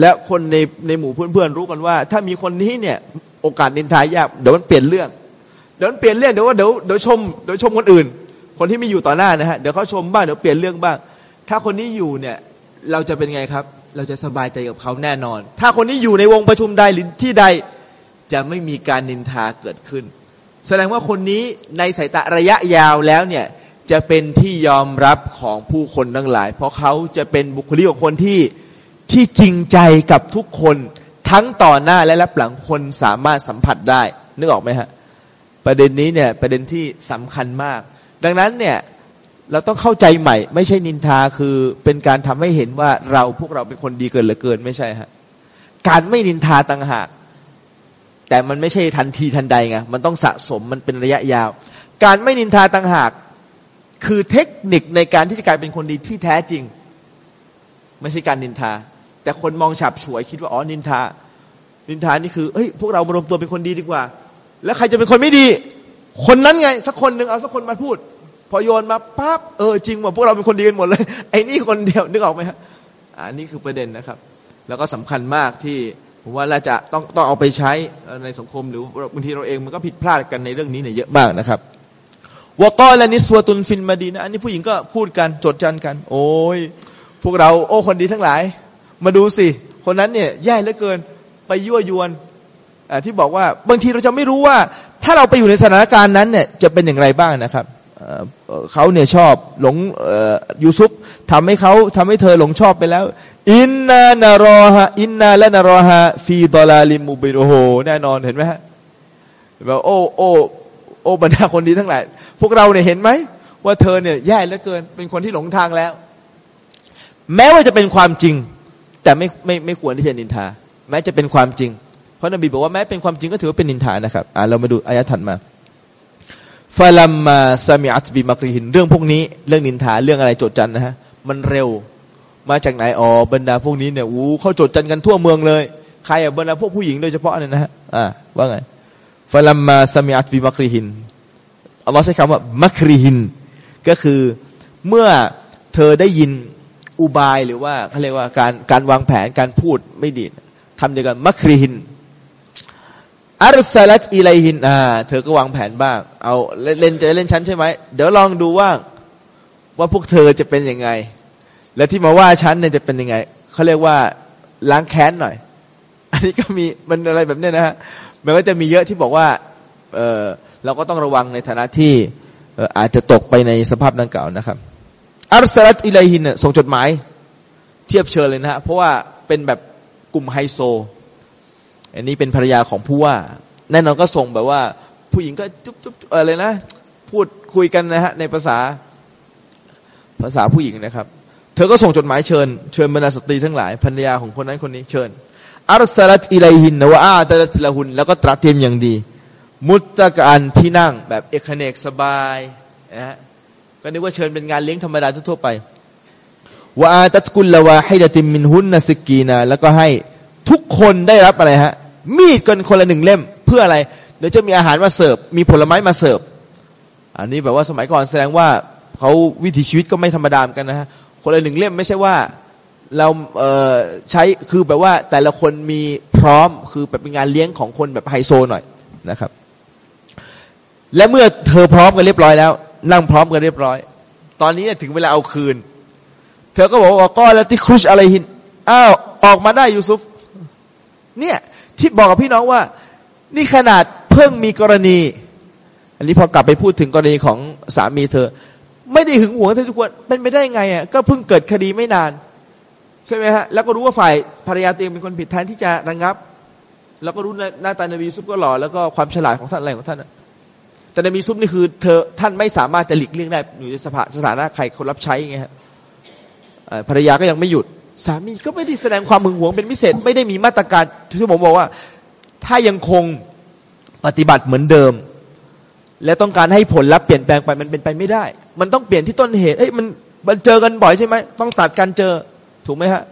และคนในในหมู่เพื่อนๆรู้กันว่า ถ้ามีคนนี้เนี่ยโอกาสนินทายากเดี๋ยวมันเปลี่ยนเรื่องเดี๋ยวมันเปลี่ยนเรื่องเดี๋ยวว่าเดี๋ยวเดี๋ยวชมเดี๋ยวชมคนอื่น คนที่ไม่อยู่ต่อหน้านะฮะเดี๋ยวเขาชมบ้างเดี๋ยวเปลี่ยนเรื่องบ้าง ถ้าคนนี้อยู่เนี่ย เราจะเป็นไงครับ เราจะสบายใจกับเขาแน่นอน ถ้าคนนี้อยู่ในวงประชุมใดหรือที่ใดจะไม่มีการนินทาเกิดขึ้น แสดงว่าคนนี้ในสายตาระยะยาวแล้วเนี่ยจะเป็นที่ยอมรับของผู้คนทั้งหลาย เพราะเขาจะเป็นบุคลิกของคนที่ที่จริงใจกับทุกคนทั้งต่อหน้าและรับหลังคนสามารถสัมผัสได้ นึกออกไหมฮะ ประเด็นนี้เนี่ยประเด็นที่สำคัญมาก ดังนั้นเนี่ย เราต้องเข้าใจใหม่ ไม่ใช่นินทาคือเป็นการทำให้เห็นว่าเราพวกเราเป็นคนดีเกินเหลือเกินไม่ใช่ฮะการไม่นินทาต่างหาก แต่มันไม่ใช่ทันทีทันใดไงมันต้องสะสมมันเป็นระยะยาว การไม่นินทาต่างหาก คือเทคนิคในการที่จะกลายเป็นคนดีที่แท้จริง ไม่ใช่การนินทา แต่คนมองฉับฉวยคิดว่าอ๋อนินทา นินทานี่คือเฮ้ยพวกเรามารวมตัวเป็นคนดีดีกว่า แล้วใครจะเป็นคนไม่ดี คนนั้นไง สักคนหนึ่งเอาสักคนมาพูด อโยนมาปั๊บเออจริงว่าพวกเราเป็นคนดีกันหมดเลยไอ้นี่คนเดียวนึกออกไหมฮะอันนี้คือประเด็นนะครับ แล้วก็สำคัญมากที่ผมว่าเราจะต้องต้องเอาไปใช้ในสังคมหรือบางทีเราเองมันก็ผิดพลาดกันในเรื่องนี้เนี่ยเยอะมากนะครับวกอและนิสวตุนฟินมาดีนะอันนี้ผู้หญิงก็พูดกันจดจันกัน โอ้ยพวกเราโอ้คนดีทั้งหลาย มาดูสิ คนนั้นเนี่ยแย่เหลือเกินไปยั่วยวนที่บอกว่าบางทีเราจะไม่รู้ว่า ถ้าเราไปอยู่ในสถานการณ์นั้นเนี่ยจะเป็นอย่างไรบ้างนะครับ เขาเนี่ยชอบหลงยูซุปทำให้เขาทำให้เธอหลงชอบไปแล้ว อินนานารอฮะอินนาและนารอฮะฟีดอลาลิมูบิโอโหแน่นอนเห็นไหมฮะแบบโอ้โอ้โอ้บรรดาคนดีทั้งหลายพวกเราเนี่ยเห็นไหมว่าเธอเนี่ยแย่เหลือเกิน เป็นคนที่หลงทางแล้ว แม้ว่าจะเป็นความจริง แต่ไม่ไม่ไม่ควรที่จะนินทา แม้จะเป็นความจริง เพราะนบีบอกว่าแม้เป็นความจริงก็ถือว่าเป็นนินทานะครับอ่าเรามาดูอายะถัดมา ฟาลัมมาซามิอัตบิมักริหินเรื่องพวกนี้ เรื่องนินทาเรื่องอะไรโจดจันนะฮะมันเร็วมาจากไหนอ๋อบรรดาพวกนี้เนี่ยอู้เขาโจดจันกันทั่วเมืองเลย ใครอะบรรดาพวกผู้หญิงโดยเฉพาะเนี่ยนะฮะอ่าว่าไงฟาลัมมาซามิอัตบิมักริหินอัลลอฮ์ใช้คำว่ามักริหิน ก็คือเมื่อเธอได้ยินอุบายหรือว่าเขาเรียกว่าการการวางแผนการพูดไม่ดีคำเดียวกันมักริหิน อัลสลัตอิไลหินอ่าเธอก็วางแผนบ้าง เอาเล่นจะเล่นชั้นใช่ไหม เดี๋ยวลองดูว่าว่าพวกเธอจะเป็นยังไง และที่มาว่าชั้นเนี่ยจะเป็นยังไง เขาเรียกว่าล้างแค้นหน่อย อันนี้ก็มีมันอะไรแบบนี้นะฮะ มันก็จะมีเยอะที่บอกว่า เออเราก็ต้องระวังในฐานะที่อาจจะตกไปในสภาพดังกล่าวนะครับ อัลสลัตอิไลหินส่งจดหมาย เทียบเชิญเลยนะฮะ เพราะว่าเป็นแบบกลุ่มไฮโซ อันนี้เป็นภรรยาของผู้ว่า แน่นอนก็ส่งแบบว่า ผู้หญิงก็จุ๊บจุ๊บอะไรนะ พูดคุยกันนะฮะ ในภาษาภาษาผู้หญิงนะครับ เธอก็ส่งจดหมายเชิญ เชิญบรรดาสตรีทั้งหลายภรรยาของคนนั้นคนนี้เชิญอัลสลัตอิไลหินนะว่าอาตลัตละหุนแล้วก็ตรัสเตรียมอย่างดี มุตตะการที่นั่งแบบเอกเนกสบายนะฮะก็นึกว่าเชิญเป็นงานเลี้ยงธรรมดาทั่วไปว่าตัตกุลละวาให้ดติมินหุนนสกีนาแล้วก็ให้ทุกคนได้รับอะไรฮะ มีดกันคนละหนึ่งเล่ม เพื่ออะไร เดี๋ยวจะมีอาหารมาเสิร์ฟมีผลไม้มาเสิร์ฟอันนี้แบบว่าสมัยก่อนแสดงว่าเขาวิถีชีวิตก็ไม่ธรรมดามกันนะฮะคนละหนึ่งเล่มไม่ใช่ว่าเราเใช้คือแบบว่าแต่ละคนมีพร้อมคือแบบเป็นงานเลี้ยงของคนแบบไฮโซหน่อยนะครับ และเมื่อเธอพร้อมกันเรียบร้อยแล้ว นั่งพร้อมกันเรียบร้อย ตอนนี้ถึงเวลาเอาคืน เธอก็บอกว่าก้อนแล้วที่ครุชอะไรหินอ้าวออกมาได้ยูซุฟเนี่ย ที่บอกกับพี่น้องว่า นี่ขนาดเพิ่งมีกรณี อันนี้พอกลับไปพูดถึงกรณีของสามีเธอ ไม่ได้หึงหวงเธอทุกคนเป็นไปได้ไงอะก็เพิ่งเกิดคดีไม่นาน ใช่ไหมฮะแล้วก็รู้ว่าฝ่ายภรรยาตัวเองเป็นคนผิดแทนที่จะระงับ แล้วก็รู้หน้าตานบีซุปก็หล่อแล้วก็ความฉลาดของท่านอะไรของท่านแต่นบีซุปนี่คือเธอท่านไม่สามารถจะหลีกเลี่ยงได้อยู่ในสภาสถานะใครคนรับใช้ไงฮะภรรยาก็ยังไม่หยุด สามีก็ไม่ได้แสดงความมึงหวงเป็นพิเศษ ไม่ได้มีมาตรการที่ผมบอกว่า ถ้ายังคงปฏิบัติเหมือนเดิม และต้องการให้ผลลัพธ์เปลี่ยนแปลงไปมันเป็นไปไม่ได้ มันต้องเปลี่ยนที่ต้นเหตุเอ้ยมันมันเจอกันบ่อยใช่ไหมต้องตัดการเจอถูกไหมฮะ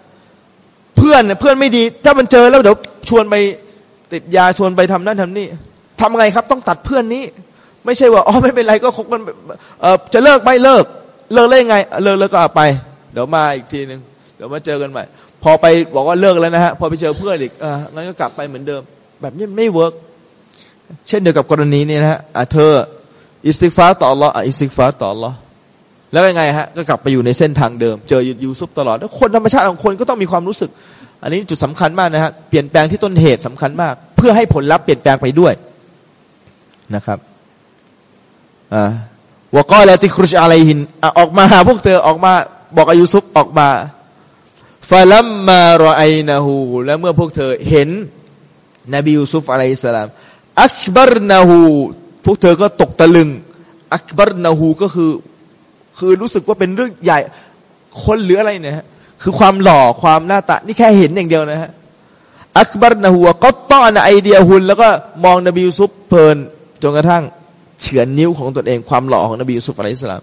เพื่อนเพื่อนไม่ดี ถ้ามันเจอแล้วเดี๋ยวชวนไปติดยาชวนไปทำนั่นทำนี่ทำไงครับต้องตัดเพื่อนนี้ ไม่ใช่ว่าอ๋อไม่เป็นไรก็คบกันเออจะเลิกไม่เลิก เลิกได้ยังไง เลิกแล้วก็ไป เดี๋ยวมาอีกทีหนึ่ง ดี๋ยวมาเจอกันใหม่ พอไปบอกว่าเลิกแล้วนะฮะพอไปเจอเพื่อนอีกอ่างั้นก็กลับไปเหมือนเดิม แบบนี้ไม่เวิร์กเช่นเดียวกับกรณีนี้นะฮะอะเธอاستغفار ต่ออัลลอฮ์ استغفار ต่ออัลลอฮ์แล้วยังไงฮะก็กลับไปอยู่ในเส้นทางเดิม เจอยูซุปตลอดแล้วคนธรรมชาติของคนก็ต้องมีความรู้สึก อันนี้จุดสำคัญมากนะฮะเปลี่ยนแปลงที่ต้นเหตุสำคัญมาก เพื่อให้ผลลัพธ์เปลี่ยนแปลงไปด้วยนะครับอ่า وقالت اخرج عليهنออกมาหาพวกเธอออกมาบอกอายุซุปออกมา ฟลัมมารอไอนาหูและเมื่อพวกเธอเห็น นบียูซุฟอะลัยสลามอักบารนาหูพวกเธอก็ตกตะลึง อักบารนาหูก็คือ คือรู้สึกว่าเป็นเรื่องใหญ่ คนหรืออะไรเนี่ยคือความหล่อความหน้าตา นี่แค่เห็นอย่างเดียวนะฮะอักบารนาหูก็ต้อนไอเดียหุนแล้วก็มองนบียูซุฟเพลินจนกระทั่งเฉือนนิ้วของตนเองความหล่อของนบียูซุฟعليه السلام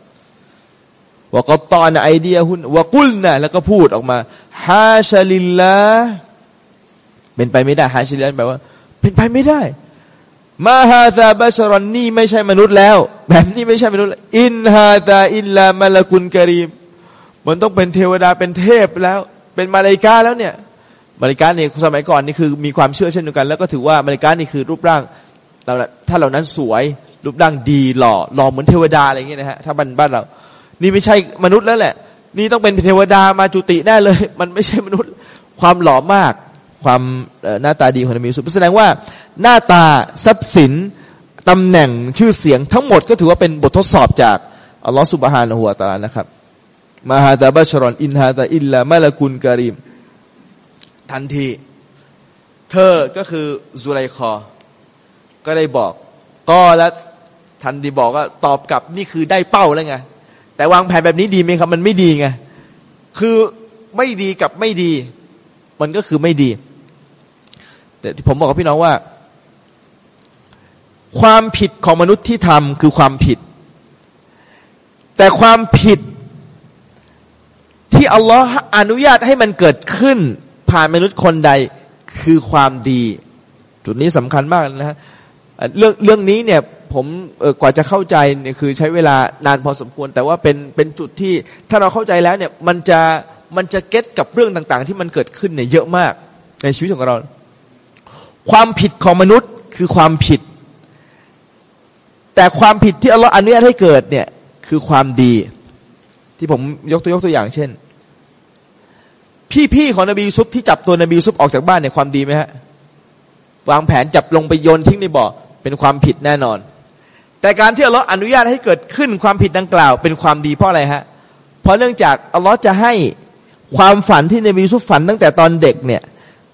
وقطعن أيديهن وقلنแล้วก็พูดออกมาحاش للهเป็นไปไม่ได้حاش للهแปลว่า เป็นไปไม่ได้ما هذا بشراนี่ไม่ใช่มนุษย์แล้ว แบบนี้ไม่ใช่มนุษย์إن هذا إلا ملك كريمมันต้องเป็นเทวดาเป็นเทพแล้ว เป็นมาลายกาแล้วเนี่ยมาลายกาเนี่ยสมัยก่อนนี่คือมีความเชื่อเช่นเดียวกัน แล้วก็ถือว่ามาลายกานี่คือรูปร่างเราถ้าเหล่านั้นสวยรูปร่างดีหล่อหล่อเหมือนเทวดาอะไรอย่างเงี้ยนะฮะถ้าบ้านบ้านเรา นี่ไม่ใช่มนุษย์แล้วแหละ นี่ต้องเป็นเทวดามาจุติแน่เลย มันไม่ใช่มนุษย์ความหล่อมาก ความหน้าตาดีของนบีสุแสดงว่าหน้าตาทรัพย์สินตำแหน่งชื่อเสียงทั้งหมดก็ถือว่าเป็นบททดสอบจากอัลลอฮฺสุบฮานะฮุวตาลานะครับมาฮาตาบัชรอนอินฮาตาอิลลามะละกุลการิม ทันที เธอก็คือซุไลคอ ก็ได้บอก ก็แล้วทันทีบอกก็ตอบกลับนี่คือได้เป้าแล้วไง แต่วางแผนแบบนี้ดีไหมครับ มันไม่ดีไงคือไม่ดีกับไม่ดี มันก็คือไม่ดี แต่ที่ผมบอกกับพี่น้องว่า ความผิดของมนุษย์ที่ทำคือความผิด แต่ความผิดที่อัลลอฮ์อนุญาตให้มันเกิดขึ้น ผ่านมนุษย์คนใดคือความดี จุดนี้สำคัญมากนะฮะเรื่องเรื่องนี้เนี่ย ผมกว่าจะเข้าใจเนี่ยคือใช้เวลานานพอสมควร แต่ว่าเป็นเป็นจุดที่ถ้าเราเข้าใจแล้วเนี่ยมันจะมันจะเก็ตกับเรื่องต่างๆ ที่มันเกิดขึ้นเนี่ยเยอะมากในชีวิตของเรา ความผิดของมนุษย์คือความผิด แต่ความผิดที่อัลลอฮ์อนุญาตให้เกิดเนี่ยคือความดี ที่ผมยกตัวยกตัวอย่างเช่น พี่ๆของนบีซุปที่จับตัวนบีซุปออกจากบ้านเนี่ยความดีไหมฮะวางแผนจับลงไปโยนทิ้งในบ่อเป็นความผิดแน่นอน แต่การที่อัลลอฮ์อนุญาตให้เกิดขึ้นความผิดดังกล่าว เป็นความดีเพราะอะไรฮะ เพราะเนื่องจากอัลลอฮ์จะให้ความฝันที่นบีซุฟฝันตั้งแต่ตอนเด็กเนี่ย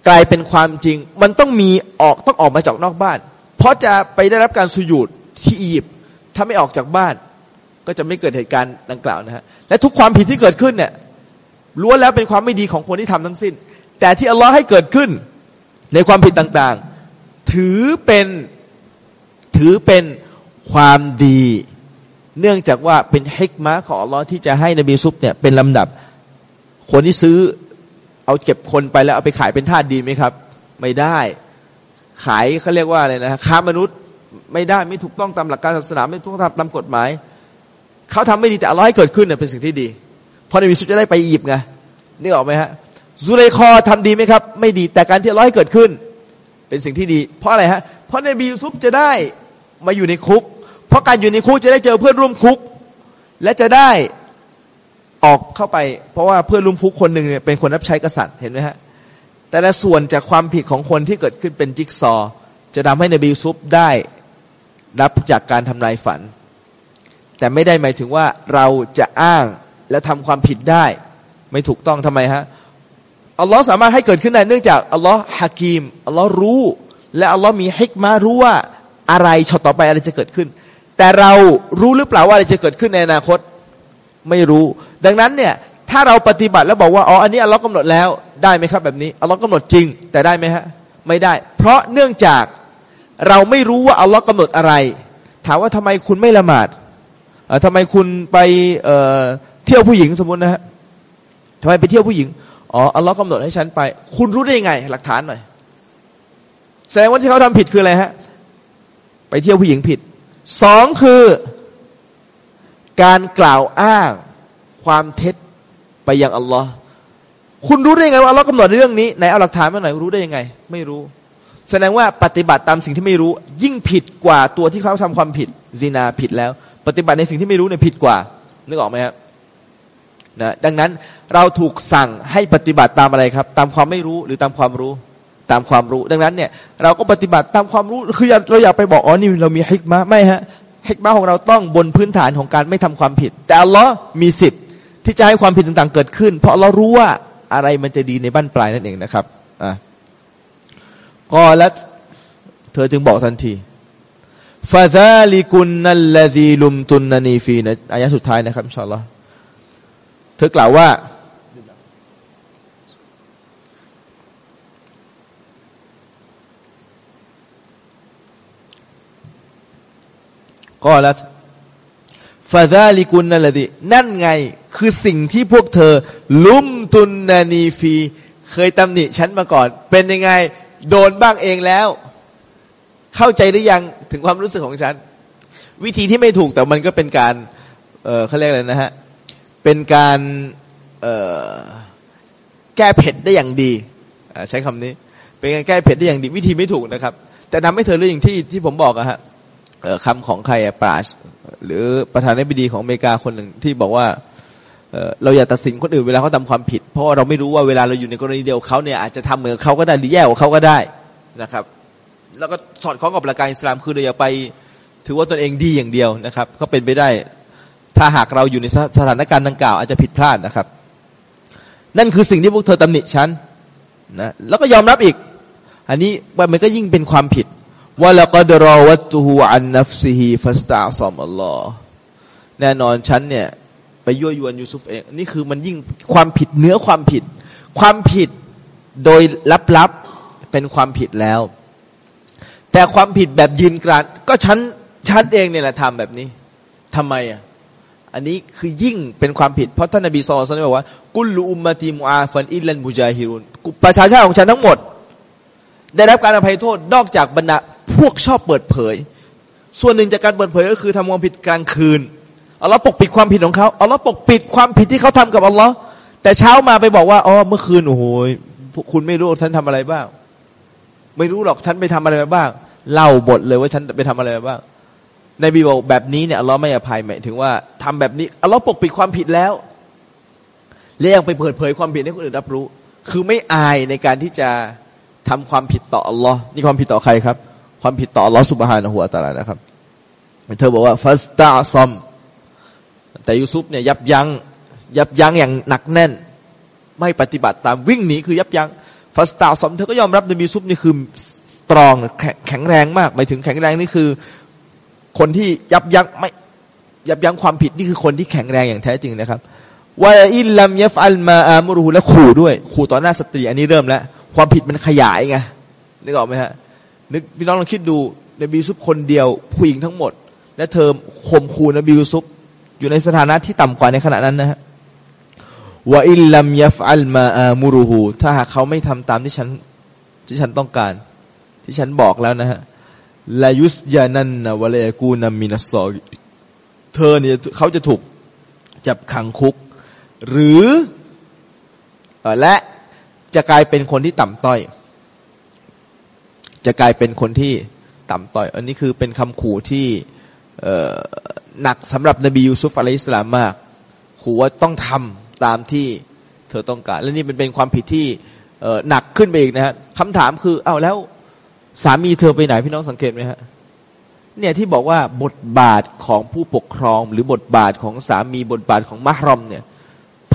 กลายเป็นความจริง มันต้องมีออกต้องออกมาจากนอกบ้าน เพราะจะไปได้รับการสุยุดที่อียิปต์ถ้าไม่ออกจากบ้าน ก็จะไม่เกิดเหตุการณ์ดังกล่าวนะฮะและทุกความผิดที่เกิดขึ้นเนี่ยล้วนแล้วเป็นความไม่ดีของคนที่ทำทั้งสิ้น แต่ที่อัลลอฮ์ให้เกิดขึ้นในความผิดต่างๆ ถือเป็นถือเป็น ความดี เนื่องจากว่าเป็นเฮกมาของอัลลอฮ์ที่จะให้นบีซุปเนี่ยเป็นลำดับ คนที่ซื้อเอาเก็บคนไปแล้วเอาไปขายเป็นทาสดีไหมครับ ไม่ได้ ขายเขาเรียกว่าอะไรนะค้ามนุษย์ไม่ได้ไม่ถูกต้องตามหลักการศาสนาไม่ถูกต้องตามกฎหมายเขาทำไม่ดีแต่อัลลอฮ์ให้เกิดขึ้นเนี่ยเป็นสิ่งที่ดีเพราะนบีซุปจะได้ไปอียิปต์ไงนี่ออกไหมฮะซูเลคอทำดีไหมครับ ไม่ดีแต่การที่อัลลอฮ์ให้เกิดขึ้น เป็นสิ่งที่ดี เพราะอะไรฮะ เพราะนบียูซุปจะได้มาอยู่ในคุก ราะการอยู่ในคุกจะได้เจอเพื่อนร่วมคุก และจะได้ออกเข้าไป เพราะว่าเพื่อนร่วมคุกคนหนึ่งเนี่ยเป็นคนรับใช้กษัตริย์เห็นไหมฮะแต่ละส่วนจากความผิดของคนที่เกิดขึ้นเป็นจิ๊กซอ จะทำให้นบียูซุปได้รับจากการทำลายฝัน แต่ไม่ได้หมายถึงว่าเราจะอ้างและทำความผิดได้ ไม่ถูกต้องทำไมฮะอัลลอฮ์สามารถให้เกิดขึ้นได้เนื่องจากอัลลอฮ์ฮะกีมอัลลอฮ์รู้ และอัลลอฮ์มีฮิกมารู้ว่าอะไรช็อตต่อไปอะไรจะเกิดขึ้น แต่เรารู้หรือเปล่าว่าอะไรจะเกิดขึ้นในอนาคตไม่รู้ ดังนั้นเนี่ยถ้าเราปฏิบัติแล้วบอกว่าอ๋ออันนี้อัลลอฮ์กำหนดแล้วได้ไหมครับแบบนี้อัลลอฮ์กำหนดจริง แต่ได้ไหมฮะไม่ได้ เพราะเนื่องจากเราไม่รู้ว่าอัลลอฮ์กำหนดอะไร ถามว่าทำไมคุณไม่ละหมาดทำไมคุณไปเเที่ยวผู้หญิงสมมตินะฮะทำไมไปเที่ยวผู้หญิงอ๋ออัลลอฮ์กำหนดให้ฉันไป คุณรู้ได้ยังไง หลักฐานหน่อยแสดงว่าที่เขาทำผิดคืออะไรฮะไปเที่ยวผู้หญิงผิด สองคือการกล่าวอ้างความเท็จไปยังอัลลอฮ์คุณรู้ได้ยังไงว่าอัลลอฮ์กำหนดเรื่องนี้ไหนเอาหลักฐานมาหน่อยรู้ได้ยังไง ไม่รู้ แสดงว่าปฏิบัติตามสิ่งที่ไม่รู้ ยิ่งผิดกว่าตัวที่เขาทำความผิดซีนาผิดแล้ว ปฏิบัติในสิ่งที่ไม่รู้เนี่ยผิดกว่านึกออกไหมครับนะดังนั้นเราถูกสั่งให้ปฏิบัติตามอะไรครับ ตามความไม่รู้หรือตามความรู้ ตามความรู้ ดังนั้นเนี่ยเราก็ปฏิบัติตามความรู้คือเราอยากไปบอกอ๋อนี่เรามีฮิกมะไม่ฮะฮิกมะของเราต้องบนพื้นฐานของการไม่ทำความผิด แต่อัลลอฮ์มีสิทธิ์ที่จะให้ความผิดต่างๆเกิดขึ้น เพราะเรารู้ว่าอะไรมันจะดีในบ้านปลายนั่นเองนะครับอะก็แล้วเธอจึงบอกทันทีฟาซาลิกุนนัลลาซีลุมตุนนานีฟีนะอายะสุดท้ายนะครับอินชาอัลลอฮ์เธอกล่าวว่า ก็แล้วฟาซาลิกุนนั่นแหละดินั่นไงคือสิ่งที่พวกเธอ ลุมตุนนานีฟี เคยตำหนิฉันมาก่อน เป็นยังไง โดนบ้างเองแล้ว เข้าใจหรือยังถึงความรู้สึกของฉัน วิธีที่ไม่ถูกแต่มันก็เป็นการเออเขาเรียกอะไรนะฮะ เป็นการเออแก้เผ็ดได้อย่างดีใช้คำนี้ เป็นการแก้เผ็ดได้อย่างดี วิธีไม่ถูกนะครับ แต่ทำให้เธอเรื่องที่ที่ผมบอกอะฮะ คำของใครปราชหรือประธานาธิบดีของอเมริกาคนหนึ่งที่บอกว่าเราอย่าตัดสินคนอื่นเวลาเขาทาความผิด เพราะเราไม่รู้ว่าเวลาเราอยู่ในกรณีเดียวเขาเนี่ยอาจจะทำเหมือนเขาก็ได้หรือแย่กว่าเขาก็ได้นะครับ แล้วก็สอดคล้องกับหลักการอิสลามคือเราอย่าไปถือว่าตนเองดีอย่างเดียวนะครับ ก็เป็นไปได้ ถ้าหากเราอยู่ในสถานการณ์ดังกล่าวอาจจะผิดพลาดนะครับ นั่นคือสิ่งที่พวกเธอตำหนิฉันนะแล้วก็ยอมรับอีก อันนี้มันก็ยิ่งเป็นความผิด ว่าละกดรอวัตุฮูอันนัฟซิฮีฟัสตาซอมอัลลอฮ์แน่นอนฉันเนี่ยไปยั่วยวนยูซุฟเองนี่คือมันยิ่งความผิดเนื้อความผิด ความผิดโดยลับๆเป็นความผิดแล้ว แต่ความผิดแบบยืนกรานก็ฉันฉันเองเนี่ยแหละทำแบบนี้ทำไมอะอันนี้คือยิ่งเป็นความผิด เพราะท่านนบีสุลต่านบอกว่า กุลูอุมมาตีมูอาฟันอิลันบูจาฮิรุนประชาชาติของฉันทั้งหมด ได้รับการอภัยโทษนอกจากบรรดาพวกชอบเปิดเผย ส่วนหนึ่งจากการเปิดเผยก็คือทำความผิดกลางคืนอัลลอฮ์ปกปิดความผิดของเขาอัลลอฮ์ปกปิดความผิดที่เขาทำกับอัลลอฮ์แต่เช้ามาไปบอกว่าอ๋อเมื่อคืนโอ้โหคุณไม่รู้ฉันทำอะไรบ้าง ไม่รู้หรอกฉันไปทำอะไรบ้าง เล่าบทเลยว่าฉันไปทำอะไรบ้างในบีบอกแบบนี้เนี่ยอัลลอฮ์ไม่อภัยหมายถึงว่าทำแบบนี้อัลลอฮ์ปกปิดความผิดแล้วและยังไปเปิดเผยความผิดให้คนอื่นรับรู้ คือไม่อายในการที่จะ ทำความผิดต่ออัลลอฮ์นี่ความผิดต่อใครครับ ความผิดต่ออัลลอฮ์สุบฮานะฮูวตะลานะครับ เธอบอกว่าฟัสตาซอม แต่ยูซุปเนี่ยยับยัง้งยับยั้งอย่างหนักแน่น ไม่ปฏิบัติตามวิ่งหนีคือยับยัง้งฟัสตาซอมเธอก็ยอมรับในยูซุปนี่คือสตรองแข็งแรงมากหมายถึงแข็งแรงนี่คือ คนที่ยับยั้งไม่ยับยั้งความผิดนี่คือคนที่แข็งแรงอย่างแท้จริงนะครับว่าอิลลัมยัฟอัลมาอามุรูและขู่ด้วย ขู่ต่อหน้าสตรี อันนี้เริ่มแล้ว ความผิดมันขยายไงนึกออกไหมฮะนึกพี่น้องลองคิดดูนบีซุปคนเดียวผู้หญิงทั้งหมด และเธอข่มขู่นบียูซุปอยู่ในสถานะที่ต่ำกว่าในขณะนั้นนะฮะว่าอิลลัมยัฟอัลมาอามุรูฮูถ้าหากเขาไม่ทำตามที่ฉันที่ฉันต้องการ ที่ฉันบอกแล้วนะฮะลายุสยานันนะวะเลกูนามินัสซอเธอเนี่ยเขาจะถูกจับขังคุก หรือและ จะกลายเป็นคนที่ต่ำต้อย จะกลายเป็นคนที่ต่ำต้อย อันนี้คือเป็นคำขู่ที่หนักสำหรับนบียูซุฟอะลัยฮิสลามมาก ขู่ว่าต้องทำตามที่เธอต้องการ และนี่เป็นเป็นความผิดที่หนักขึ้นไปอีกนะฮะคำถามคือเอาแล้วสามีเธอไปไหนพี่น้องสังเกตไหมฮะเนี่ยที่บอกว่าบทบาทของผู้ปกครอง หรือบทบาทของสามีบทบาทของมารอมเนี่ย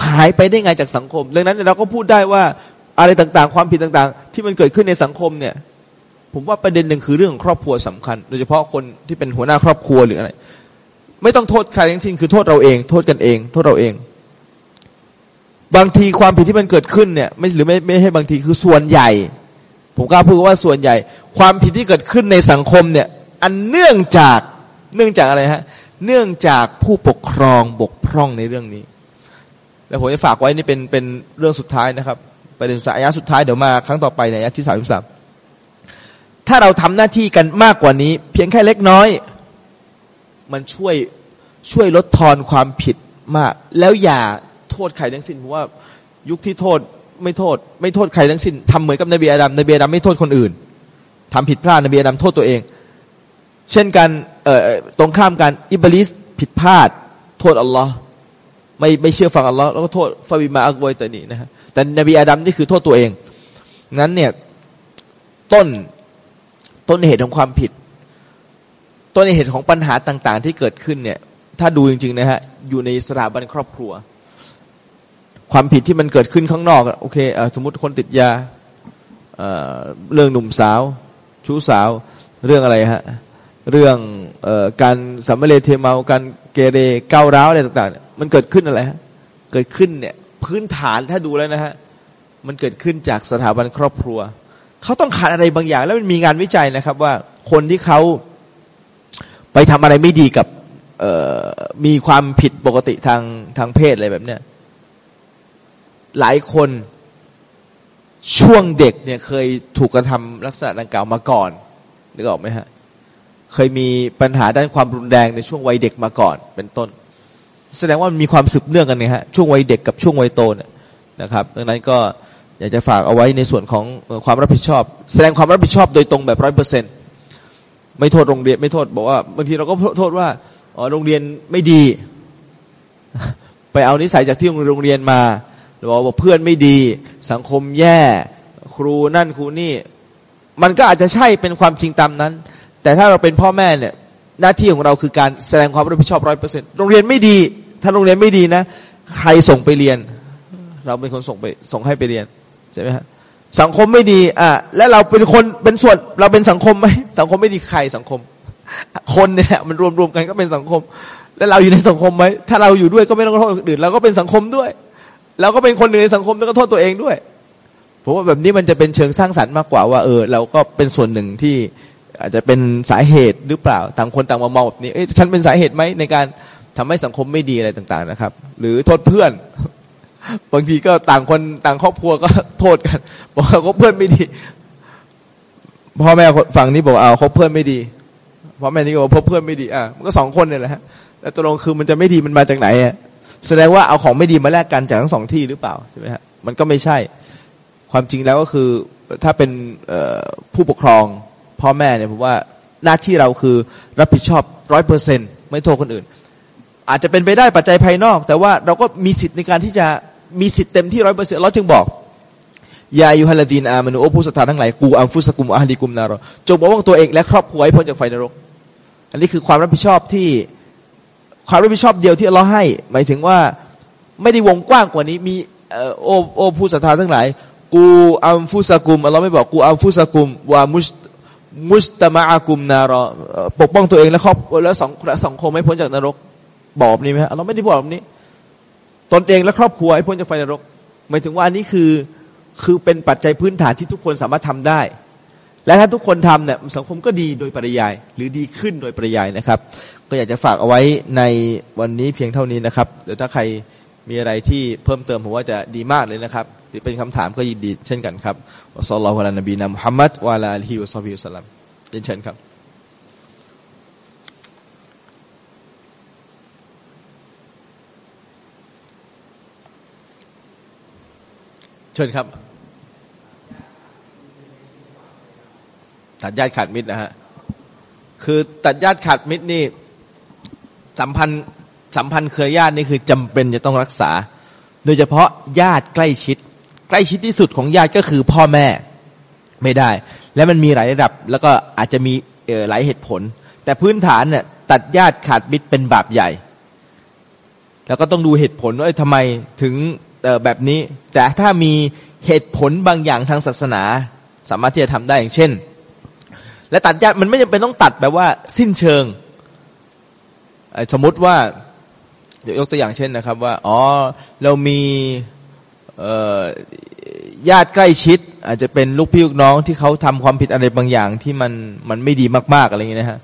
หายไปได้ไงจากสังคม ดังนั้นเราก็พูดได้ว่า อะไรต่างๆ ความผิดต่างๆ ที่มันเกิดขึ้นในสังคมเนี่ย ผมว่าประเด็นหนึ่งคือเรื่องของครอบครัวสำคัญ โดยเฉพาะคนที่เป็นหัวหน้าครอบครัวหรืออะไร ไม่ต้องโทษใครทั้งสิ้นคือโทษเราเอง โทษกันเอง โทษเราเอง บางทีความผิดที่มันเกิดขึ้นเนี่ย ไม่หรือไม่ไม่ให้บางทีคือส่วนใหญ่ ผมกล้าพูดว่าส่วนใหญ่ ความผิดที่เกิดขึ้นในสังคมเนี่ย อันเนื่องจากเนื่องจากอะไรฮะ เนื่องจากผู้ปกครองบกพร่องในเรื่องนี้ แล้วผมจะฝากไว้นี่เป็นเป็นเรื่องสุดท้ายนะครับ ประเด็นสุดท้ายสุดท้ายเดี๋ยวมาครั้งต่อไปในอายะที่สามสิบสามถ้าเราทำหน้าที่กันมากกว่านี้ เพียงแค่เล็กน้อย มันช่วยช่วยลดทอนความผิดมาก แล้วอย่าโทษใครทั้งสิ้นเพราะว่ายุคที่โทษไม่โทษ ไม่โทษใครทั้งสิ้นทำเหมือนกับนบีอาดัมนบีอาดัมไม่โทษคนอื่นทำผิดพลาดนบีอาดัมโทษตัวเอง เช่นกันเอ่อตรงข้ามกันอิบลิสผิดพลาด โทษอัลลอฮ์ไม่ไม่เชื่อฟังอัลลอฮ์แล้วก็โทษฟาบิมาอักบอยตนี่นะฮะ แต่นบีอาดัมนี่คือโทษตัวเองงั้นเนี่ยต้นต้นเหตุของความผิด ต้นเหตุของปัญหาต่าง ๆ ที่เกิดขึ้นเนี่ย ถ้าดูจริง ๆ นะฮะ อยู่ในสถาบันครอบครัว ความผิดที่มันเกิดขึ้นข้างนอก โอเคอสมมติคนติดยาเเรื่องหนุ่มสาว ชู้สาว เรื่องอะไรฮะ เรื่องอการสัมเลเทเมา การเกเรเก้าร้าวอะไรต่าง ๆ มันเกิดขึ้นอะไรฮะ เกิดขึ้นเนี่ย พื้นฐานถ้าดูแล้วนะฮะมันเกิดขึ้นจากสถาบันครอบครัว เขาต้องขาดอะไรบางอย่าง แล้วมันมีงานวิจัยนะครับ ว่าคนที่เขาไปทำอะไรไม่ดีกับมีความผิดปกติทางทางเพศอะไรแบบเนี้ยหลายคนช่วงเด็กเนี่ยเคยถูกกระทำลักษณะดังกล่าวมาก่อนนึกออกไหมฮะ เคยมีปัญหาด้านความรุนแรงในช่วงวัยเด็กมาก่อนเป็นต้น แสดงว่ามันมีความสืบเนื่องกันไงฮะช่วงวัยเด็กกับช่วงวัยโตเนี่ยนะครับดังนั้นก็อยากจะฝากเอาไว้ในส่วนของความรับผิดชอบ แสดงความรับผิดชอบโดยตรงแบบร้อยเปอร์เซ็นไม่โทษโรงเรียนไม่โทษบอกว่าบางทีเราก็โทษว่าอ๋อโรงเรียนไม่ดี ไปเอานิสัยจากที่โรงเรียนมาบอกว่าเพื่อนไม่ดี สังคมแย่ ครูนั่นครูนี่ มันก็อาจจะใช่เป็นความจริงตามนั้น แต่ถ้าเราเป็นพ่อแม่เนี่ย หน้าที่ของเราคือการแสดงความรับผิดชอบร้อยเปอร์เซ็นต์โรงเรียนไม่ดี ถ้าโรงเรียนไม่ดีนะ ใครส่งไปเรียน เราเป็นคนส่งไปส่งให้ไปเรียนใช่ไหมฮะสังคมไม่ดี อะ และเราเป็นคนเป็นส่วน เราเป็นสังคมไหมสังคมไม่ดีใครสังคม คนเนี่ยมันรวมรวมกันก็เป็นสังคม แล้วเราอยู่ในสังคมไหมถ้าเราอยู่ด้วยก็ไม่ต้องโทษคนอื่นเราก็เป็นสังคมด้วยเราก็เป็นคนหนึ่งในสังคมแล้วก็โทษตัวเองด้วยผมว่าแบบนี้มันจะเป็นเชิงสร้างสรรค์มากกว่าว่า เออ เราก็เป็นส่วนหนึ่งที่ อาจจะเป็นสาเหตุหรือเปล่าต่างคนต่างมามองแบบนี้เอ้ยฉันเป็นสาเหตุไหมในการทำให้สังคมไม่ดีอะไรต่างๆนะครับ หรือโทษเพื่อน บางทีก็ต่างคนต่างครอบครัวก็โทษกัน บอกว่าคบเพื่อนไม่ดีพ่อแม่ฝั่งนี้บอกเอาคบเพื่อนไม่ดีพ่อแม่นี่ก็บอกพบเพื่อนไม่ดีอะมันก็สองคนเนี่ยแหละฮะแล้วตกลงคือมันจะไม่ดีมันมาจากไหนอะแสดงว่าเอาของไม่ดีมาแลกกันจากทั้งสองที่หรือเปล่าใช่ไหมฮะมันก็ไม่ใช่ ความจริงแล้วก็คือถ้าเป็นผู้ปกครอง พ่อแม่เนี่ยผมว่าหน้าที่เราคือรับผิดชอบร้อยเปอร์เซ็นไม่โทษคนอื่น อาจจะเป็นไปได้ปัจจัยภายนอก แต่ว่าเราก็มีสิทธิ์ในการที่จะมีสิทธิ์เต็มที่ร้อยเปอร์เซ็นต์เราจึงบอกยายูฮัลดีนอามานุโอผู้ศรัทธาทั้งหลายกูอัมฟุสกุมอาฮลีกุมนารอจงบอกว่าตัวเองและครอบครัวให้พ้นจากไฟนรก อันนี้คือความรับผิดชอบที่ความรับผิดชอบเดียวที่เราให้ หมายถึงว่าไม่ได้วงกว้างกว่านี้มีโอโอผู้ศรัทธาทั้งหลาย กูอัมฟุสกุมเราไม่บอกกูอัมฟุสกุมว่ามุส มุสตมาอากุมนารอปกป้องตัวเองและครอบและสองและสังคมให้พ้นจากนรกบอกนี้ไหมเราไม่ได้บอกแบบนี้ ตนเองและครอบครัวให้พ้นจากไฟนรก หมายถึงว่าอันนี้คือคือเป็นปัจจัยพื้นฐานที่ทุกคนสามารถทำได้ และถ้าทุกคนทำเนี่ยสังคมก็ดีโดยปริยาย หรือดีขึ้นโดยปริยายนะครับ ก็อยากจะฝากเอาไว้ในวันนี้เพียงเท่านี้นะครับเดี๋ยวถ้าใคร มีอะไรที่เพิ่มเติมผมว่าจะดีมากเลยนะครับหรือเป็นคำถามก็ยินดีเช่นกันครับوصلى الله على نبينا محمد وعلى آله وصحبه وسلمเชิญครับเชิญครับตัดญาติขาดมิตรนะฮะคือตัดญาติขาดมิตรนี่สัมพันธ์ สัมพันธ์เครือญาตินี่คือจำเป็นจะต้องรักษา โดยเฉพาะญาติใกล้ชิด ใกล้ชิดที่สุดของญาติก็คือพ่อแม่ไม่ได้ และมันมีหลายระดับ แล้วก็อาจจะมีหลายเหตุผล แต่พื้นฐานเนี่ยตัดญาติขาดมิตรเป็นบาปใหญ่ แล้วก็ต้องดูเหตุผลว่าทำไมถึงแบบนี้ แต่ถ้ามีเหตุผลบางอย่างทางศาสนา สามารถที่จะทำได้อย่างเช่น และตัดญาติมันไม่จำเป็นต้องตัดแบบว่าสิ้นเชิง สมมติว่า เดี๋ยวยกตัวอย่างเช่นนะครับ ว่าอ๋อเรามีญาติใกล้ชิด อาจจะเป็นลูกพี่ลูกน้องที่เขาทำความผิดอะไรบางอย่างที่มันมันไม่ดีมาก ๆอะไรอย่างเงี้ยนะฮะ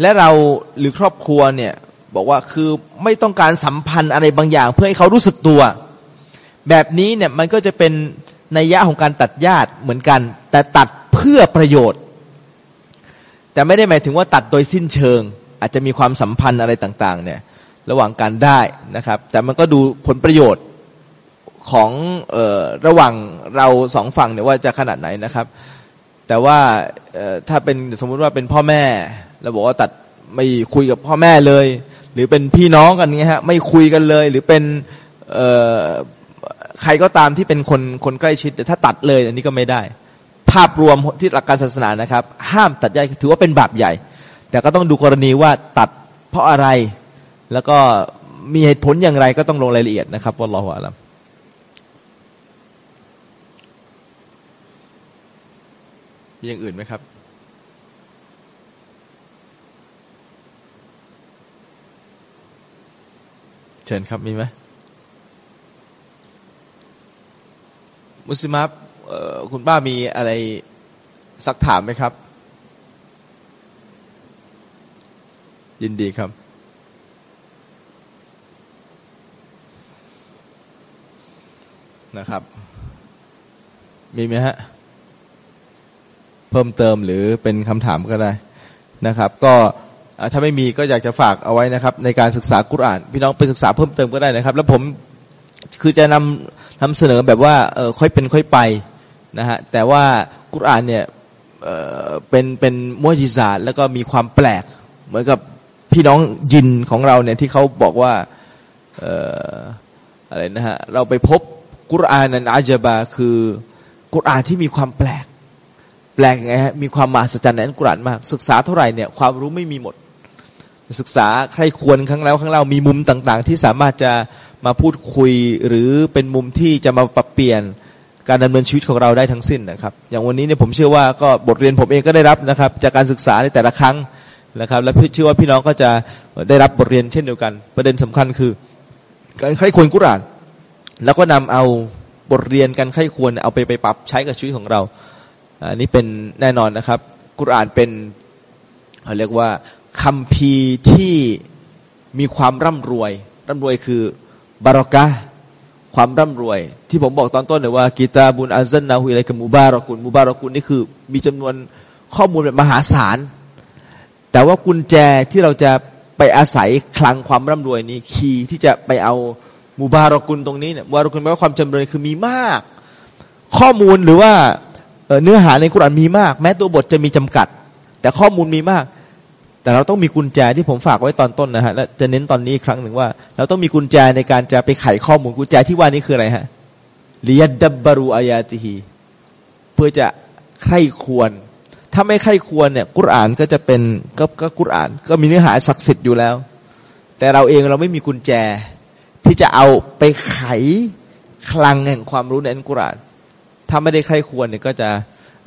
และเราหรือครอบครัวเนี่ยบอกว่าคือไม่ต้องการสัมพันธ์อะไรบางอย่าง เพื่อให้เขารู้สึกตัว แบบนี้เนี่ยมันก็จะเป็นนัยยะของการตัดญาติเหมือนกัน แต่ตัดเพื่อประโยชน์ แต่ไม่ได้หมายถึงว่าตัดโดยสิ้นเชิง อาจจะมีความสัมพันธ์อะไรต่าง ๆ เนี่ย ระหว่างการได้นะครับ แต่มันก็ดูผลประโยชน์ของออระหว่างเราสองฝั่งเนี่ยว่าจะขนาดไหนนะครับ แต่ว่าถ้าเป็นสมมุติว่าเป็นพ่อแม่เราบอกว่าตัดไม่คุยกับพ่อแม่เลย หรือเป็นพี่น้องกันเงี้ยฮะไม่คุยกันเลย หรือเป็นใครก็ตามที่เป็นคนคนใกล้ชิดแต่ถ้าตัดเลยอันนี้ก็ไม่ได้ ภาพรวมที่หลักการศาสนานะครับ ห้ามตัดญาติถือว่าเป็นบาปใหญ่ แต่ก็ต้องดูกรณีว่าตัดเพราะอะไร แล้วก็มีเหตุผลอย่างไรก็ต้องลงรายละเอียดนะครับวัลลอฮฺอัลลัมมีอย่างอื่นไหมครับ เชิญครับมีไหมมุสลิมับคุณป้ามีอะไรสักถามไหมครับ ยินดีครับ นะครับ มีไหมฮะ เพิ่มเติมหรือเป็นคำถามก็ได้นะครับ ก็ถ้าไม่มีก็อยากจะฝากเอาไว้นะครับ ในการศึกษากุรอาน พี่น้องไปศึกษาเพิ่มเติมก็ได้นะครับ แล้วผมคือจะนำนำเสนอแบบว่าเออค่อยเป็นค่อยไปนะฮะแต่ว่ากุรอานเนี่ยเออเป็นเป็นมุจิซาแล้วก็มีความแปลก เหมือนกับพี่น้องยินของเราเนี่ยที่เขาบอกว่าเอออะไรนะฮะเราไปพบ กุรานันอาจบาคือกุรานที่มีความแปลก แปลกไงฮะมีความมหัศจรรย์ในอัลกุรอานมาก ศึกษาเท่าไหร่เนี่ยความรู้ไม่มีหมด ศึกษาใครควรครั้งแล้วครั้งเล่ามีมุมต่างๆ ที่สามารถจะมาพูดคุยหรือเป็นมุมที่จะมาปรับเปลี่ยนการดำเนินชีวิตของเราได้ทั้งสิ้นนะครับ อย่างวันนี้เนี่ยผมเชื่อว่าก็บทเรียนผมเองก็ได้รับนะครับ จากการศึกษาในแต่ละครั้งนะครับ และเชื่อว่าพี่น้องก็จะได้รับบทเรียนเช่นเดียวกัน ประเด็นสำคัญคือการใครควรกุราน แล้วก็นำเอาบทเรียนกันใครควรเอาไปไปปรับใช้กับชีวิตของเราอันนี้เป็นแน่นอนนะครับ กุรอานเป็นเขาเรียกว่าคำพีที่มีความร่ำรวย ร่ำรวยคือบารอกะความร่ำรวย ที่ผมบอกตอนต้นเลยว่ากีตาบุญอัลซันนาฮุอะไรกับมูบารอกุลมูบารอกุลนี่คือมีจำนวนข้อมูลแบบมหาศาล แต่ว่ากุญแจที่เราจะไปอาศัยคลังความร่ำรวยนี้คีย์ที่จะไปเอา มูบารอกุลตรงนี้เนี่ยมูบารอกุลแปลว่าความจำเริญคือมีมาก ข้อมูลหรือว่าเนื้อหาในกุรานมีมาก แม้ตัวบทจะมีจำกัด แต่ข้อมูลมีมาก แต่เราต้องมีกุญแจที่ผมฝากไว้ตอนต้นนะฮะและจะเน้นตอนนี้อีกครั้งหนึ่งว่า เราต้องมีกุญแจในการจะไปไขข้อมูลกุญแจที่ว่านี้คืออะไรฮะลียดับบารูอายาติฮีเพื่อจะใคร่ควร ถ้าไม่ใคร่ควรเนี่ย กุรานก็จะเป็นก็ก็กุราน ก็มีเนื้อหาศักดิ์สิทธิ์อยู่แล้ว แต่เราเองเราไม่มีกุญแจ ที่จะเอาไปไขคลังแห่งความรู้ในอัลกุรอานถ้าไม่ได้ใครควรเนี่ยก็จะ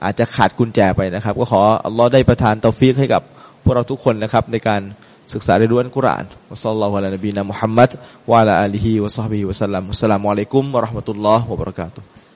อาจจะขาดกุญแจไปนะครับ ก็ขออัลลอฮ์ได้ประทานเตาฟีกให้กับพวกเราทุกคนนะครับ ในการศึกษาเรียนรู้อัลกุรอานอัสลลอฮุอะลัยนบีนะมุฮัมมัดวะลาอัลีฮิวะซอฮบิฮิวะสัลลัมอัสสลามุอะลัยกุมวะราะห์มะตุลลอฮ์วะบะเราะกาตุฮ์